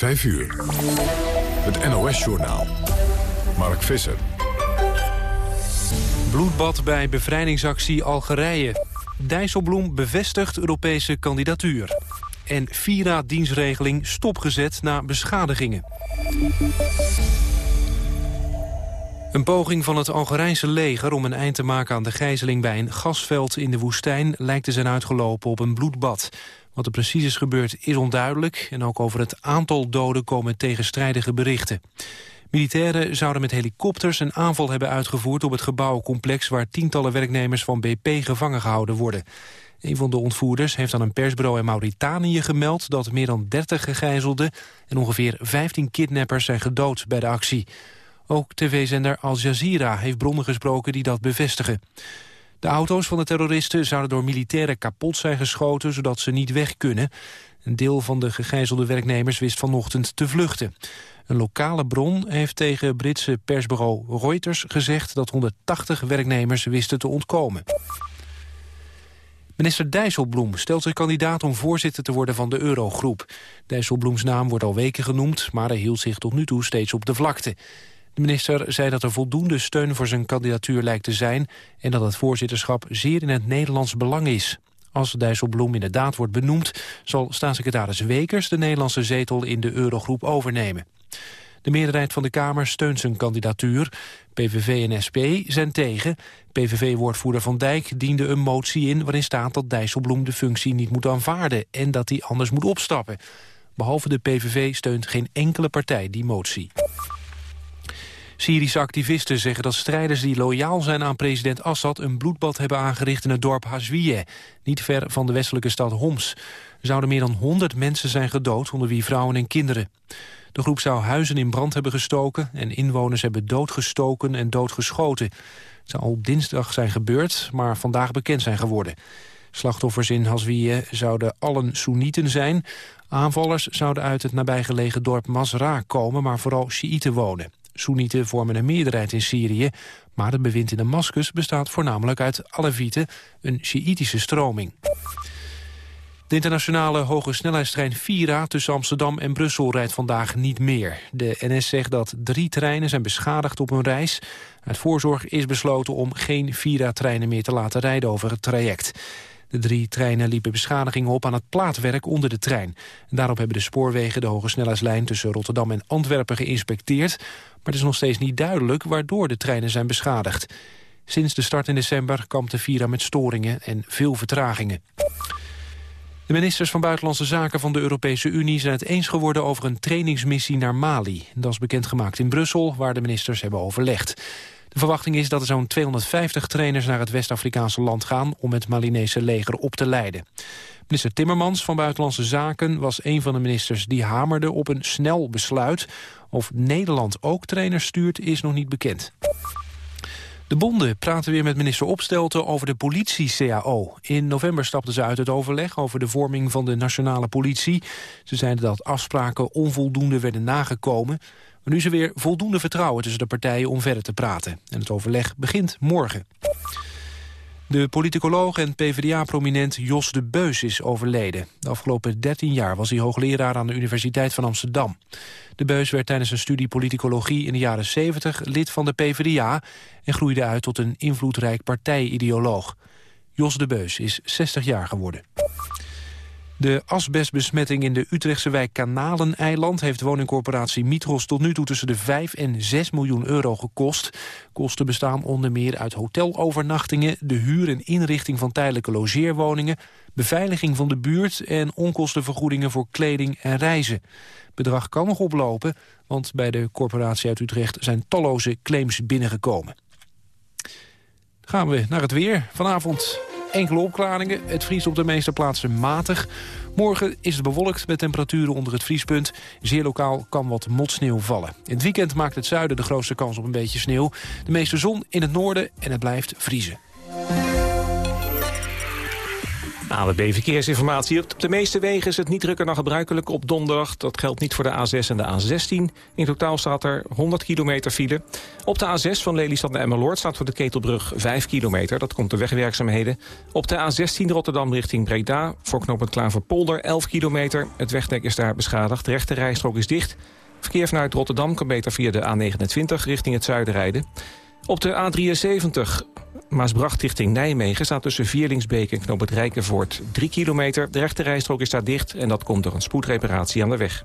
5 uur. Het NOS-journaal. Mark Visser. Bloedbad bij bevrijdingsactie Algerije. Dijsselbloem bevestigt Europese kandidatuur. En Vira-dienstregeling stopgezet na beschadigingen. Een poging van het Algerijnse leger om een eind te maken aan de gijzeling bij een gasveld in de woestijn lijkt te zijn uitgelopen op een bloedbad. Wat er precies is gebeurd is onduidelijk en ook over het aantal doden komen tegenstrijdige berichten. Militairen zouden met helikopters een aanval hebben uitgevoerd op het gebouwcomplex waar tientallen werknemers van BP gevangen gehouden worden. Een van de ontvoerders heeft aan een persbureau in Mauritanië gemeld dat meer dan 30 gegijzelden en ongeveer 15 kidnappers zijn gedood bij de actie. Ook tv-zender Al Jazeera heeft bronnen gesproken die dat bevestigen. De auto's van de terroristen zouden door militairen kapot zijn geschoten... zodat ze niet weg kunnen. Een deel van de gegijzelde werknemers wist vanochtend te vluchten. Een lokale bron heeft tegen Britse persbureau Reuters gezegd... dat 180 werknemers wisten te ontkomen. Minister Dijsselbloem stelt zich kandidaat om voorzitter te worden van de Eurogroep. Dijsselbloems naam wordt al weken genoemd, maar hij hield zich tot nu toe steeds op de vlakte. De minister zei dat er voldoende steun voor zijn kandidatuur lijkt te zijn... en dat het voorzitterschap zeer in het Nederlands belang is. Als Dijsselbloem inderdaad wordt benoemd... zal staatssecretaris Wekers de Nederlandse zetel in de Eurogroep overnemen. De meerderheid van de Kamer steunt zijn kandidatuur. PVV en SP zijn tegen. PVV-woordvoerder Van Dijk diende een motie in... waarin staat dat Dijsselbloem de functie niet moet aanvaarden... en dat hij anders moet opstappen. Behalve de PVV steunt geen enkele partij die motie. Syrische activisten zeggen dat strijders die loyaal zijn aan president Assad... een bloedbad hebben aangericht in het dorp Hazwiye, niet ver van de westelijke stad Homs. Er zouden meer dan 100 mensen zijn gedood, onder wie vrouwen en kinderen. De groep zou huizen in brand hebben gestoken... en inwoners hebben doodgestoken en doodgeschoten. Het zou al dinsdag zijn gebeurd, maar vandaag bekend zijn geworden. Slachtoffers in Hazwiye zouden allen Soenieten zijn. Aanvallers zouden uit het nabijgelegen dorp Masra komen... maar vooral Sjiïten wonen. Soenieten vormen een meerderheid in Syrië... maar het bewind in Damascus bestaat voornamelijk uit Alevieten... een Sjiïtische stroming. De internationale hoge snelheidstrein Vira tussen Amsterdam en Brussel rijdt vandaag niet meer. De NS zegt dat drie treinen zijn beschadigd op hun reis. Uit voorzorg is besloten om geen Vira-treinen meer te laten rijden over het traject. De drie treinen liepen beschadigingen op aan het plaatwerk onder de trein. Daarop hebben de spoorwegen de hoge snelheidslijn tussen Rotterdam en Antwerpen geïnspecteerd. Maar het is nog steeds niet duidelijk waardoor de treinen zijn beschadigd. Sinds de start in december kampt de Vira met storingen en veel vertragingen. De ministers van Buitenlandse Zaken van de Europese Unie zijn het eens geworden over een trainingsmissie naar Mali. Dat is bekendgemaakt in Brussel, waar de ministers hebben overlegd. De verwachting is dat er zo'n 250 trainers naar het West-Afrikaanse land gaan om het Malinese leger op te leiden. Minister Timmermans van Buitenlandse Zaken was een van de ministers die hamerde op een snel besluit. Of Nederland ook trainers stuurt is nog niet bekend. De bonden praten weer met minister Opstelten over de politie-CAO. In november stapten ze uit het overleg over de vorming van de nationale politie. Ze zeiden dat afspraken onvoldoende werden nagekomen. Maar nu is er weer voldoende vertrouwen tussen de partijen om verder te praten. En het overleg begint morgen. De politicoloog en PvdA-prominent Jos de Beus is overleden. De afgelopen 13 jaar was hij hoogleraar aan de Universiteit van Amsterdam. De Beus werd tijdens een studie politicologie in de jaren 70 lid van de PvdA... en groeide uit tot een invloedrijk partijideoloog. Jos de Beus is 60 jaar geworden. De asbestbesmetting in de Utrechtse wijk Kanaleneiland... heeft woningcorporatie Mitros tot nu toe tussen de 5 en 6 miljoen euro gekost. Kosten bestaan onder meer uit hotelovernachtingen... de huur en inrichting van tijdelijke logeerwoningen... beveiliging van de buurt en onkostenvergoedingen voor kleding en reizen. bedrag kan nog oplopen, want bij de corporatie uit Utrecht... zijn talloze claims binnengekomen. gaan we naar het weer. Vanavond Enkele opklaringen. Het vriest op de meeste plaatsen matig. Morgen is het bewolkt met temperaturen onder het vriespunt. Zeer lokaal kan wat motsneeuw vallen. In het weekend maakt het zuiden de grootste kans op een beetje sneeuw. De meeste zon in het noorden en het blijft vriezen. AWB Verkeersinformatie. Op de meeste wegen is het niet drukker dan gebruikelijk op donderdag. Dat geldt niet voor de A6 en de A16. In totaal staat er 100 kilometer file. Op de A6 van Lelystad naar Emmeloord staat voor de Ketelbrug 5 kilometer. Dat komt de wegwerkzaamheden. Op de A16 Rotterdam richting Breda voor knooppunt Klaverpolder 11 kilometer. Het wegdek is daar beschadigd. De rechte rijstrook is dicht. Verkeer vanuit Rotterdam kan beter via de A29 richting het zuiden rijden. Op de A73 Maasbracht richting Nijmegen staat tussen Vierlingsbeek en Knoop het Rijkenvoort 3 kilometer. De rechte rijstrook is daar dicht en dat komt door een spoedreparatie aan de weg.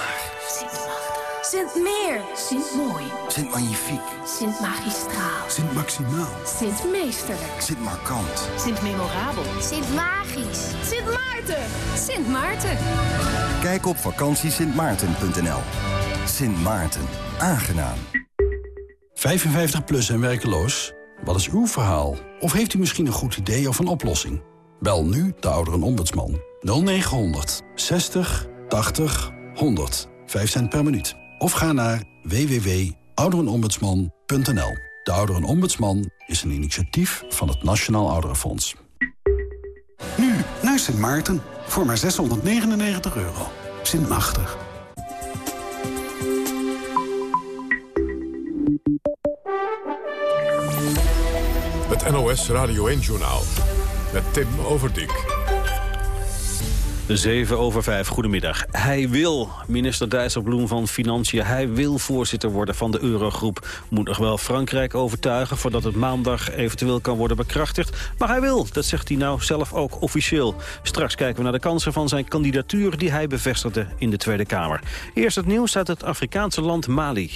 Sint Meer. Sint Mooi. Sint Magnifiek. Sint Magistraal. Sint Maximaal. Sint Meesterlijk. Sint Markant. Sint Memorabel. Sint Magisch. Sint Maarten. Sint Maarten. Kijk op vakantiesintmaarten.nl. Sint Maarten. Aangenaam. 55 plus en werkeloos? Wat is uw verhaal? Of heeft u misschien een goed idee of een oplossing? Bel nu de Ouderenombudsman. 0900 60 80 100. 5 cent per minuut. Of ga naar www.ouderenombudsman.nl. De Ouderenombudsman is een initiatief van het Nationaal Ouderenfonds. Nu naar Sint Maarten. Voor maar 699 euro. Sint. Het NOS Radio 1-journaal. Met Tim Overdijk. 7 over 5, goedemiddag. Hij wil, minister Dijsselbloem van Financiën... hij wil voorzitter worden van de Eurogroep. Moet nog wel Frankrijk overtuigen... voordat het maandag eventueel kan worden bekrachtigd. Maar hij wil, dat zegt hij nou zelf ook officieel. Straks kijken we naar de kansen van zijn kandidatuur... die hij bevestigde in de Tweede Kamer. Eerst het nieuws uit het Afrikaanse land Mali.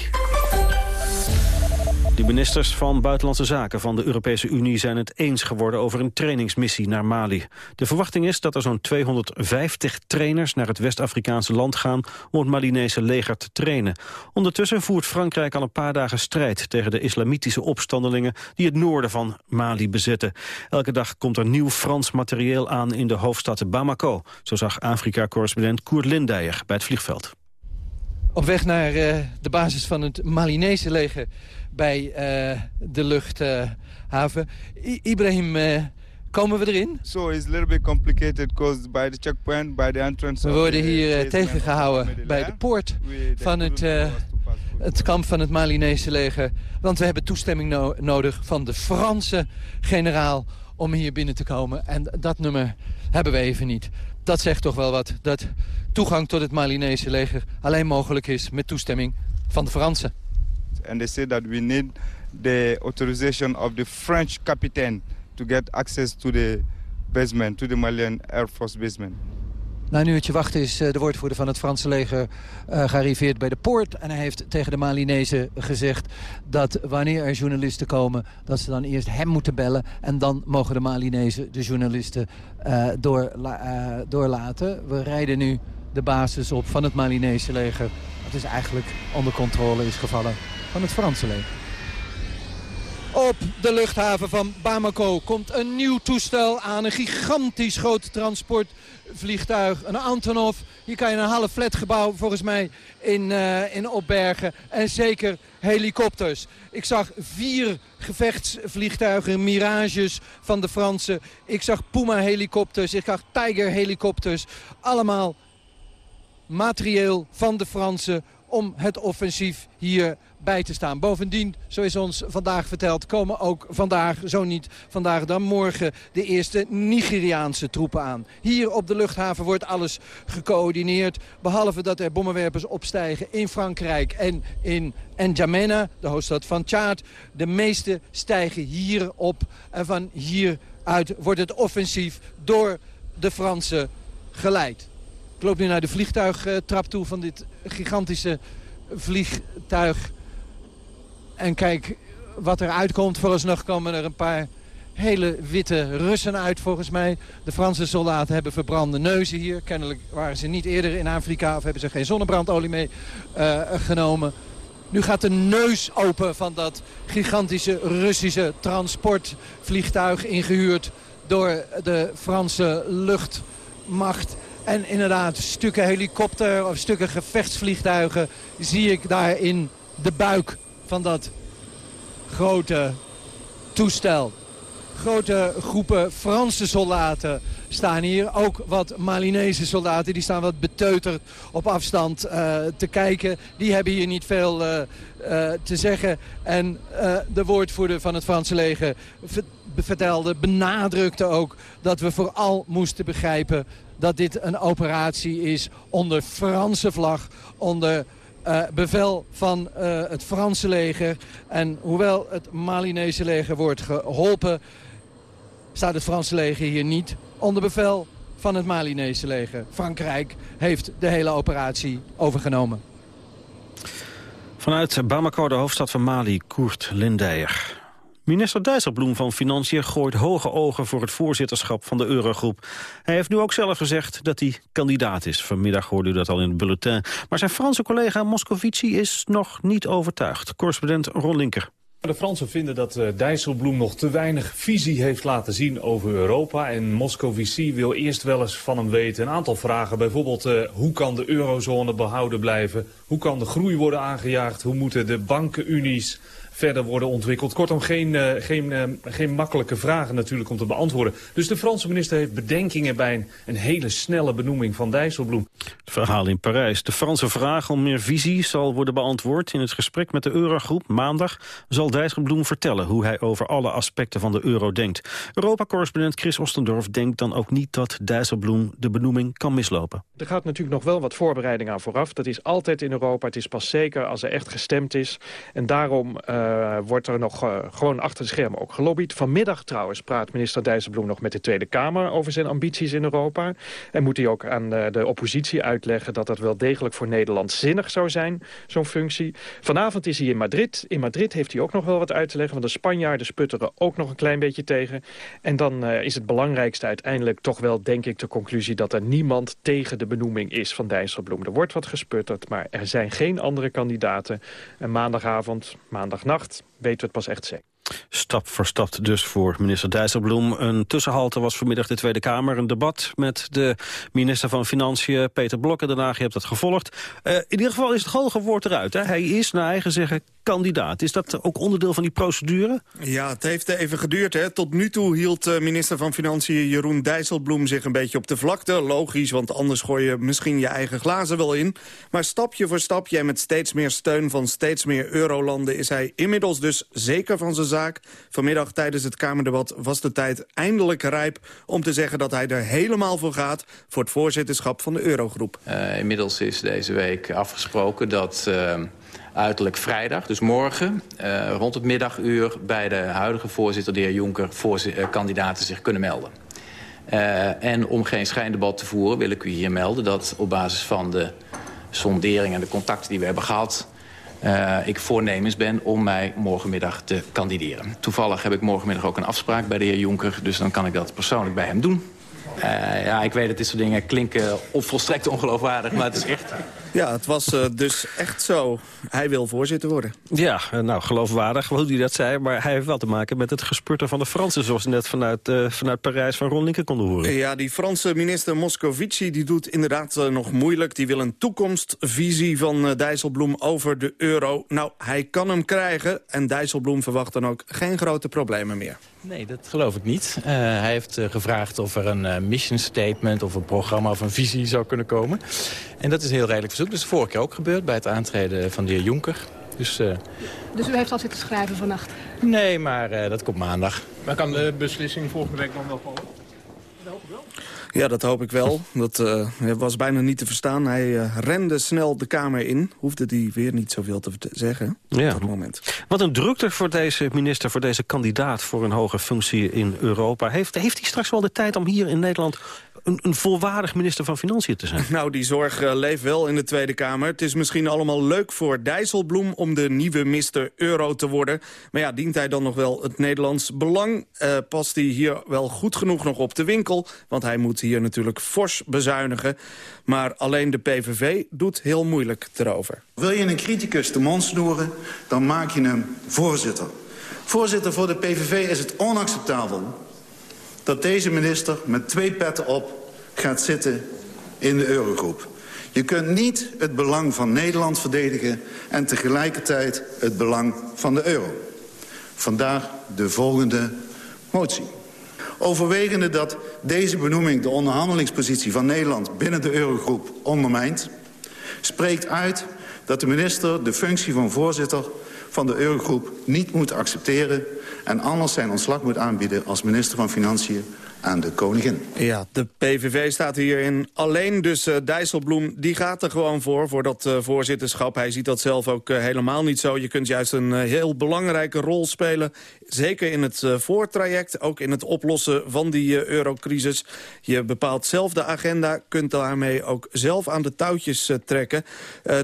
De ministers van Buitenlandse Zaken van de Europese Unie zijn het eens geworden over een trainingsmissie naar Mali. De verwachting is dat er zo'n 250 trainers naar het West-Afrikaanse land gaan om het Malinese leger te trainen. Ondertussen voert Frankrijk al een paar dagen strijd tegen de islamitische opstandelingen die het noorden van Mali bezetten. Elke dag komt er nieuw Frans materieel aan in de hoofdstad Bamako. Zo zag Afrika-correspondent Koert Lindijer bij het vliegveld. Op weg naar uh, de basis van het Malinese leger bij uh, de luchthaven. Ibrahim, uh, komen we erin? So it's a little bit complicated because by the checkpoint, by the entrance. We worden hier tegengehouden bij de poort van het, het kamp van het Malinese leger. Want we hebben toestemming no nodig van de Franse generaal om hier binnen te komen. En dat nummer hebben we even niet. Dat zegt toch wel wat, dat toegang tot het Malinese leger alleen mogelijk is met toestemming van de Fransen. And they say that we need the authorization of the French captain to get access to the basement, to the Malian Air Force basement. Na een uurtje wachten is de woordvoerder van het Franse leger uh, gearriveerd bij de poort. En hij heeft tegen de Malinezen gezegd dat wanneer er journalisten komen... dat ze dan eerst hem moeten bellen. En dan mogen de Malinezen de journalisten uh, doorlaten. We rijden nu de basis op van het Malinese leger. Dat is eigenlijk onder controle is gevallen van het Franse leger. Op de luchthaven van Bamako komt een nieuw toestel aan. Een gigantisch groot transportvliegtuig. Een Antonov. Hier kan je een half flatgebouw volgens mij in, uh, in opbergen. En zeker helikopters. Ik zag vier gevechtsvliegtuigen, Mirages van de Fransen. Ik zag Puma helikopters. Ik zag Tiger helikopters. Allemaal materieel van de Fransen om het offensief hier bij te staan. Bovendien, zo is ons vandaag verteld, komen ook vandaag, zo niet vandaag dan morgen, de eerste Nigeriaanse troepen aan. Hier op de luchthaven wordt alles gecoördineerd, behalve dat er bommenwerpers opstijgen in Frankrijk en in N'Djamena, de hoofdstad van Tjaad. De meeste stijgen hier op en van hieruit wordt het offensief door de Fransen geleid. Ik loop nu naar de vliegtuigtrap toe van dit gigantische vliegtuig. En kijk wat er uitkomt. Vooralsnog komen er een paar hele witte Russen uit volgens mij. De Franse soldaten hebben verbrande neuzen hier. Kennelijk waren ze niet eerder in Afrika of hebben ze geen zonnebrandolie mee uh, genomen. Nu gaat de neus open van dat gigantische Russische transportvliegtuig ingehuurd door de Franse luchtmacht. En inderdaad, stukken helikopter of stukken gevechtsvliegtuigen zie ik daar in de buik van dat grote toestel. Grote groepen Franse soldaten staan hier. Ook wat Malinese soldaten, die staan wat beteuterd op afstand uh, te kijken. Die hebben hier niet veel uh, uh, te zeggen. En de woordvoerder van het Franse leger vertelde, benadrukte ook dat we vooral moesten begrijpen dat dit een operatie is onder Franse vlag, onder uh, bevel van uh, het Franse leger. En hoewel het Malinese leger wordt geholpen, staat het Franse leger hier niet onder bevel van het Malinese leger. Frankrijk heeft de hele operatie overgenomen. Vanuit Bamako, de hoofdstad van Mali, Koert Lindeyer. Minister Dijsselbloem van Financiën gooit hoge ogen voor het voorzitterschap van de Eurogroep. Hij heeft nu ook zelf gezegd dat hij kandidaat is. Vanmiddag hoorde u dat al in het bulletin. Maar zijn Franse collega Moscovici is nog niet overtuigd. Correspondent Ron Linker. De Fransen vinden dat uh, Dijsselbloem nog te weinig visie heeft laten zien over Europa. En Moscovici wil eerst wel eens van hem weten een aantal vragen. Bijvoorbeeld uh, hoe kan de eurozone behouden blijven? Hoe kan de groei worden aangejaagd? Hoe moeten de bankenunies verder worden ontwikkeld. Kortom, geen, uh, geen, uh, geen makkelijke vragen natuurlijk om te beantwoorden. Dus de Franse minister heeft bedenkingen bij een, een hele snelle benoeming van Dijsselbloem. Het verhaal in Parijs. De Franse vraag om meer visie zal worden beantwoord. In het gesprek met de Eurogroep maandag zal Dijsselbloem vertellen... hoe hij over alle aspecten van de euro denkt. Europa-correspondent Chris Ostendorf denkt dan ook niet dat Dijsselbloem de benoeming kan mislopen. Er gaat natuurlijk nog wel wat voorbereiding aan vooraf. Dat is altijd in Europa. Het is pas zeker als er echt gestemd is. En daarom... Uh, uh, wordt er nog uh, gewoon achter de schermen ook gelobbyd. Vanmiddag trouwens praat minister Dijsselbloem nog met de Tweede Kamer... over zijn ambities in Europa. En moet hij ook aan uh, de oppositie uitleggen... dat dat wel degelijk voor Nederland zinnig zou zijn, zo'n functie. Vanavond is hij in Madrid. In Madrid heeft hij ook nog wel wat uit te leggen... want de Spanjaarden sputteren ook nog een klein beetje tegen. En dan is het belangrijkste uiteindelijk toch wel, denk ik... de conclusie dat er niemand tegen de benoeming is van Dijsselbloem. Er wordt wat gesputterd, maar er zijn geen andere kandidaten. En maandagavond, maandagnacht nacht weten we het pas echt zeker. Stap voor stap dus voor minister Dijsselbloem. Een tussenhalte was vanmiddag de Tweede Kamer. Een debat met de minister van Financiën, Peter Blokken. Daarna, je hebt dat gevolgd. Uh, in ieder geval is het hoge woord eruit. Hè? Hij is, naar eigen zeggen, kandidaat. Is dat ook onderdeel van die procedure? Ja, het heeft even geduurd. Hè. Tot nu toe hield uh, minister van Financiën Jeroen Dijsselbloem zich een beetje op de vlakte. Logisch, want anders gooi je misschien je eigen glazen wel in. Maar stapje voor stapje en met steeds meer steun van steeds meer eurolanden... is hij inmiddels dus zeker van zijn zaak. Vanmiddag tijdens het Kamerdebat was de tijd eindelijk rijp... om te zeggen dat hij er helemaal voor gaat... voor het voorzitterschap van de Eurogroep. Uh, inmiddels is deze week afgesproken dat... Uh uiterlijk vrijdag, dus morgen, uh, rond het middaguur... bij de huidige voorzitter, de heer Jonker, uh, kandidaten zich kunnen melden. Uh, en om geen schijndebat te voeren wil ik u hier melden... dat op basis van de sondering en de contacten die we hebben gehad... Ik voornemens ben om mij morgenmiddag te kandideren. Toevallig heb ik morgenmiddag ook een afspraak bij de heer Jonker... dus dan kan ik dat persoonlijk bij hem doen. Uh, ja, ik weet dat dit soort dingen klinken volstrekt ongeloofwaardig, maar het is echt... Ja, het was uh, dus echt zo. Hij wil voorzitter worden. Ja, nou, geloofwaardig, hoe hij dat zei. Maar hij heeft wel te maken met het gespurten van de Fransen... zoals we net vanuit, uh, vanuit Parijs van Ron Linker konden horen. Ja, die Franse minister Moscovici die doet inderdaad uh, nog moeilijk. Die wil een toekomstvisie van Dijsselbloem over de euro. Nou, hij kan hem krijgen en Dijsselbloem verwacht dan ook geen grote problemen meer. Nee, dat geloof ik niet. Uh, hij heeft uh, gevraagd of er een uh, mission statement of een programma of een visie zou kunnen komen. En dat is een heel redelijk verzoek. Dat is vorige keer ook gebeurd bij het aantreden van de heer Jonker. Dus, dus u heeft al zitten schrijven vannacht? Nee, maar dat komt maandag. Maar kan de beslissing volgende week dan wel vallen? Dat hoop ik wel. Ja, dat hoop ik wel. Dat uh, was bijna niet te verstaan. Hij uh, rende snel de Kamer in. Hoefde hij weer niet zoveel te zeggen ja. op dat moment. Wat een drukte voor deze minister, voor deze kandidaat... voor een hoge functie in Europa. Heeft, heeft hij straks wel de tijd om hier in Nederland een, een, volwaardig minister van Financiën te zijn? Nou, die zorg uh, leeft wel in de Tweede Kamer. Het is misschien allemaal leuk voor Dijsselbloem om de nieuwe Mr. Euro te worden. Maar ja, dient hij dan nog wel het Nederlands belang? Uh, past hij hier wel goed genoeg nog op de winkel? Want hij moet hier natuurlijk fors bezuinigen. Maar alleen de PVV doet heel moeilijk erover. Wil je een criticus de mond snoeren, dan maak je hem voorzitter. Voorzitter, voor de PVV is het onacceptabel dat deze minister met twee petten op gaat zitten in de eurogroep. Je kunt niet het belang van Nederland verdedigen... en tegelijkertijd het belang van de euro. Vandaar de volgende motie. Overwegende dat deze benoeming de onderhandelingspositie van Nederland... binnen de eurogroep ondermijnt... spreekt uit dat de minister de functie van voorzitter van de eurogroep niet moet accepteren... en anders zijn ontslag moet aanbieden als minister van Financiën aan de koningin. Ja, de PVV staat hierin alleen, dus uh, Dijsselbloem die gaat er gewoon voor, voor dat uh, voorzitterschap. Hij ziet dat zelf ook uh, helemaal niet zo. Je kunt juist een heel belangrijke rol spelen, zeker in het voortraject, ook in het oplossen van die eurocrisis. Je bepaalt zelf de agenda, kunt daarmee ook zelf aan de touwtjes trekken.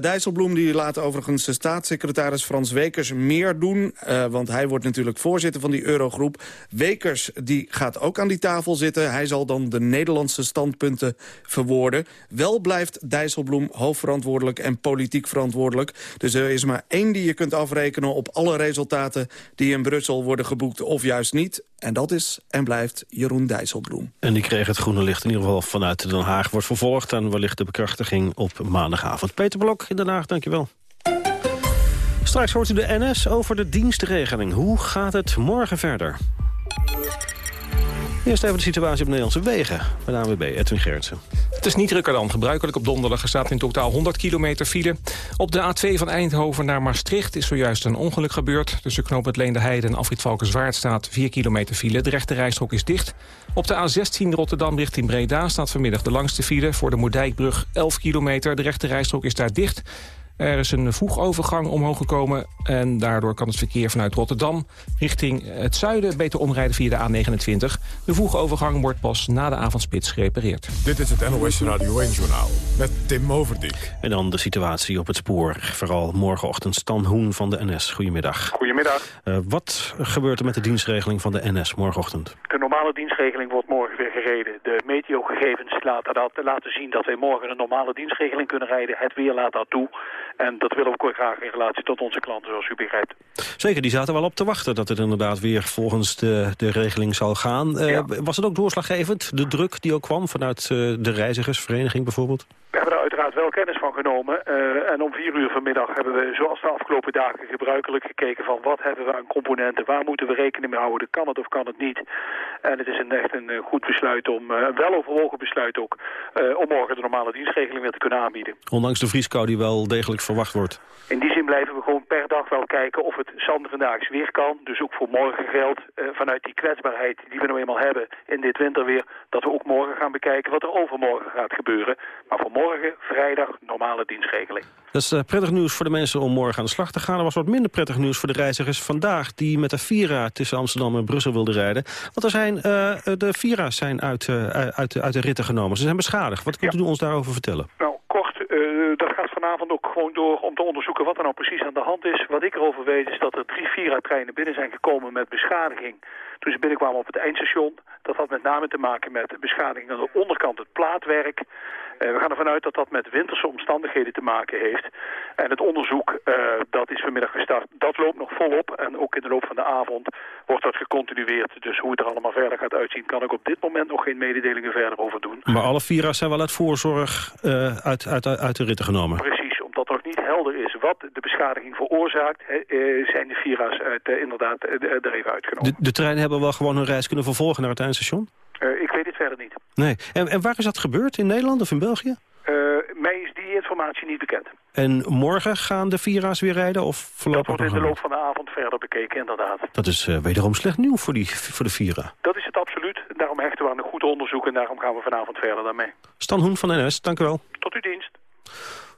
Dijsselbloem die laat overigens de staatssecretaris Frans Wekers meer doen, want hij wordt natuurlijk voorzitter van die eurogroep. Wekers die gaat ook aan die tafel zitten. Hij zal dan de Nederlandse standpunten verwoorden. Wel blijft Dijsselbloem hoofdverantwoordelijk en politiek verantwoordelijk. Dus er is maar één die je kunt afrekenen op alle resultaten... die in Brussel worden geboekt of juist niet. En dat is en blijft Jeroen Dijsselbloem. En die kreeg het groene licht in ieder geval vanuit Den Haag. Wordt vervolgd en wellicht de bekrachtiging op maandagavond. Peter Blok in Den Haag, dankjewel. Straks hoort u de NS over de dienstregeling. Hoe gaat het morgen verder? Eerst even de situatie op Nederlandse wegen. De ANWB, Edwin Gerritsen. Het is niet drukker dan gebruikelijk op donderdag. Er staat in totaal 100 kilometer file. Op de A2 van Eindhoven naar Maastricht is zojuist een ongeluk gebeurd. Tussen knoop het Leende Heide en Afrit Valkenswaard staat 4 kilometer file. De rechte rijstrook is dicht. Op de A16 Rotterdam richting Breda staat vanmiddag de langste file... voor de Moerdijkbrug 11 kilometer. De rechte rijstrook is daar dicht... Er is een voegovergang omhoog gekomen en daardoor kan het verkeer vanuit Rotterdam richting het zuiden beter omrijden via de A29. De voegovergang wordt pas na de avondspits gerepareerd. Dit is het NOS Radio 1-journaal met Tim Overdijk. En dan de situatie op het spoor. Vooral morgenochtend Stan Hoen van de NS. Goedemiddag. Goedemiddag. Uh, wat gebeurt er met de dienstregeling van de NS morgenochtend? De normale dienstregeling wordt morgen weer gereden. De meteogegevens laten, dat, laten zien dat wij morgen een normale dienstregeling kunnen rijden. Het weer laat dat toe. En dat willen we ook graag in relatie tot onze klanten, zoals u begrijpt. Zeker, die zaten wel op te wachten dat het inderdaad weer volgens de, de regeling zal gaan. Uh, Was het ook doorslaggevend, de druk die ook kwam vanuit uh, de reizigersvereniging bijvoorbeeld? We hebben uiteraard wel kennis van genomen. Uh, en om vier uur vanmiddag hebben we, zoals de afgelopen dagen gebruikelijk, gekeken van wat hebben we aan componenten, waar moeten we rekening mee houden, kan het of kan het niet. En het is een, echt een goed besluit om, een weloverwogen besluit ook, om morgen de normale dienstregeling weer te kunnen aanbieden. Ondanks de vrieskou die wel degelijk verwacht wordt. In die zin blijven we gewoon per dag wel kijken of het zand vandaag weer kan. Dus ook voor morgen geldt vanuit die kwetsbaarheid die we nou eenmaal hebben in dit winterweer, dat we ook morgen gaan bekijken wat er overmorgen gaat gebeuren. Maar voor morgen, vrijdag, normale dienstregeling. Dat is uh, prettig nieuws voor de mensen om morgen aan de slag te gaan. Er was wat minder prettig nieuws voor de reizigers vandaag... die met de Vira tussen Amsterdam en Brussel wilden rijden. Want er zijn, uh, de Vira's zijn uit, uh, uit, uit de ritten genomen. Ze zijn beschadigd. Wat kunt ja. u ons daarover vertellen? Nou, kort, dat gaat vanavond ook gewoon door om te onderzoeken wat er nou precies aan de hand is. Wat ik erover weet is dat er drie Vira-treinen binnen zijn gekomen met beschadiging. Toen ze binnenkwamen op het eindstation. Dat had met name te maken met beschadiging aan de onderkant het plaatwerk. Uh, we gaan ervan uit dat dat met winterse omstandigheden te maken heeft. En het onderzoek, uh, dat is vanmiddag gestart, dat loopt nog volop. En ook in de loop van de avond wordt dat gecontinueerd. Dus hoe het er allemaal verder gaat uitzien, kan ik op dit moment nog geen mededelingen verder over doen. Maar alle Vira's zijn wel uit voorzorg uh, uit, uit, uit de ritten genomen? Precies omdat nog niet helder is wat de beschadiging veroorzaakt, zijn de Vira's uit, inderdaad er even uitgenomen. De, de treinen hebben wel gewoon hun reis kunnen vervolgen naar het eindstation? Ik weet het verder niet. Nee. En, en waar is dat gebeurd? In Nederland of in België? mij is die informatie niet bekend. En morgen gaan de Vira's weer rijden? Of voorlopig dat wordt in de loop van de avond verder bekeken, inderdaad. Dat is uh, wederom slecht nieuws voor, die, voor de Vira. Dat is het absoluut. Daarom hechten we aan een goed onderzoek en daarom gaan we vanavond verder daarmee. Stan Hoen van NS, dank u wel. Tot uw dienst.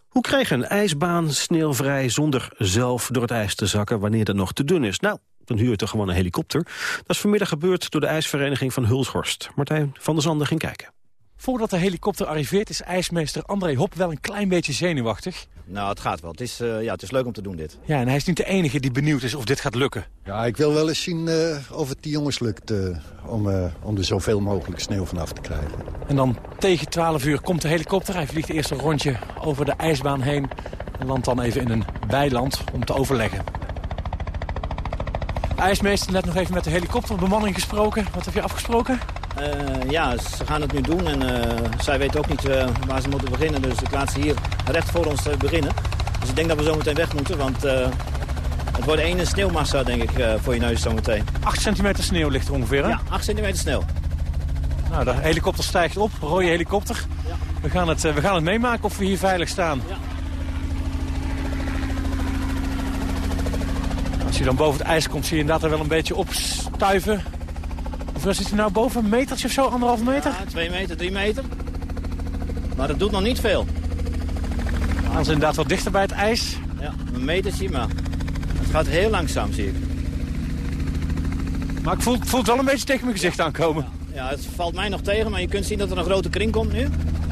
Hoe krijg je een ijsbaan sneeuwvrij zonder zelf door het ijs te zakken wanneer het nog te dun is? Nou, dan huur je toch gewoon een helikopter. Dat is vanmiddag gebeurd door de ijsvereniging van Hulshorst. Martijn van der Zanden ging kijken. Voordat de helikopter arriveert is ijsmeester André Hop wel een klein beetje zenuwachtig. Nou, het gaat wel. Het is, uh, ja, het is leuk om te doen dit. Ja, en hij is niet de enige die benieuwd is of dit gaat lukken. Ja, ik wil wel eens zien uh, of het die jongens lukt uh, om, om er zoveel mogelijk sneeuw vanaf te krijgen. En dan tegen 12 uur komt de helikopter. Hij vliegt eerst een rondje over de ijsbaan heen en landt dan even in een weiland om te overleggen. IJsmeester, net nog even met de helikopterbemanning gesproken. Wat heb je afgesproken? Uh, ja, ze gaan het nu doen en uh, zij weten ook niet uh, waar ze moeten beginnen. Dus ik laat ze hier recht voor ons beginnen. Dus ik denk dat we zo meteen weg moeten, want het wordt één sneeuwmassa denk ik voor je neus zo meteen. 8 centimeter sneeuw ligt er ongeveer hè? Ja, 8 centimeter sneeuw. Nou, de helikopter stijgt op, rode helikopter. Ja. We, gaan het, we gaan het meemaken of we hier veilig staan. Ja. Als je dan boven het ijs komt, zie je inderdaad er wel een beetje opstuiven. Hoeveel zit er nou boven? Een metertje of zo? Anderhalf meter? Ja, twee meter, drie meter. Maar dat doet nog niet veel. We gaan ze inderdaad wat dichter bij het ijs. Ja, een metertje, maar het gaat heel langzaam, zie ik. Maar ik voel, voel het wel een beetje tegen mijn gezicht aankomen. Ja, ja, het valt mij nog tegen, maar je kunt zien dat er een grote kring komt nu.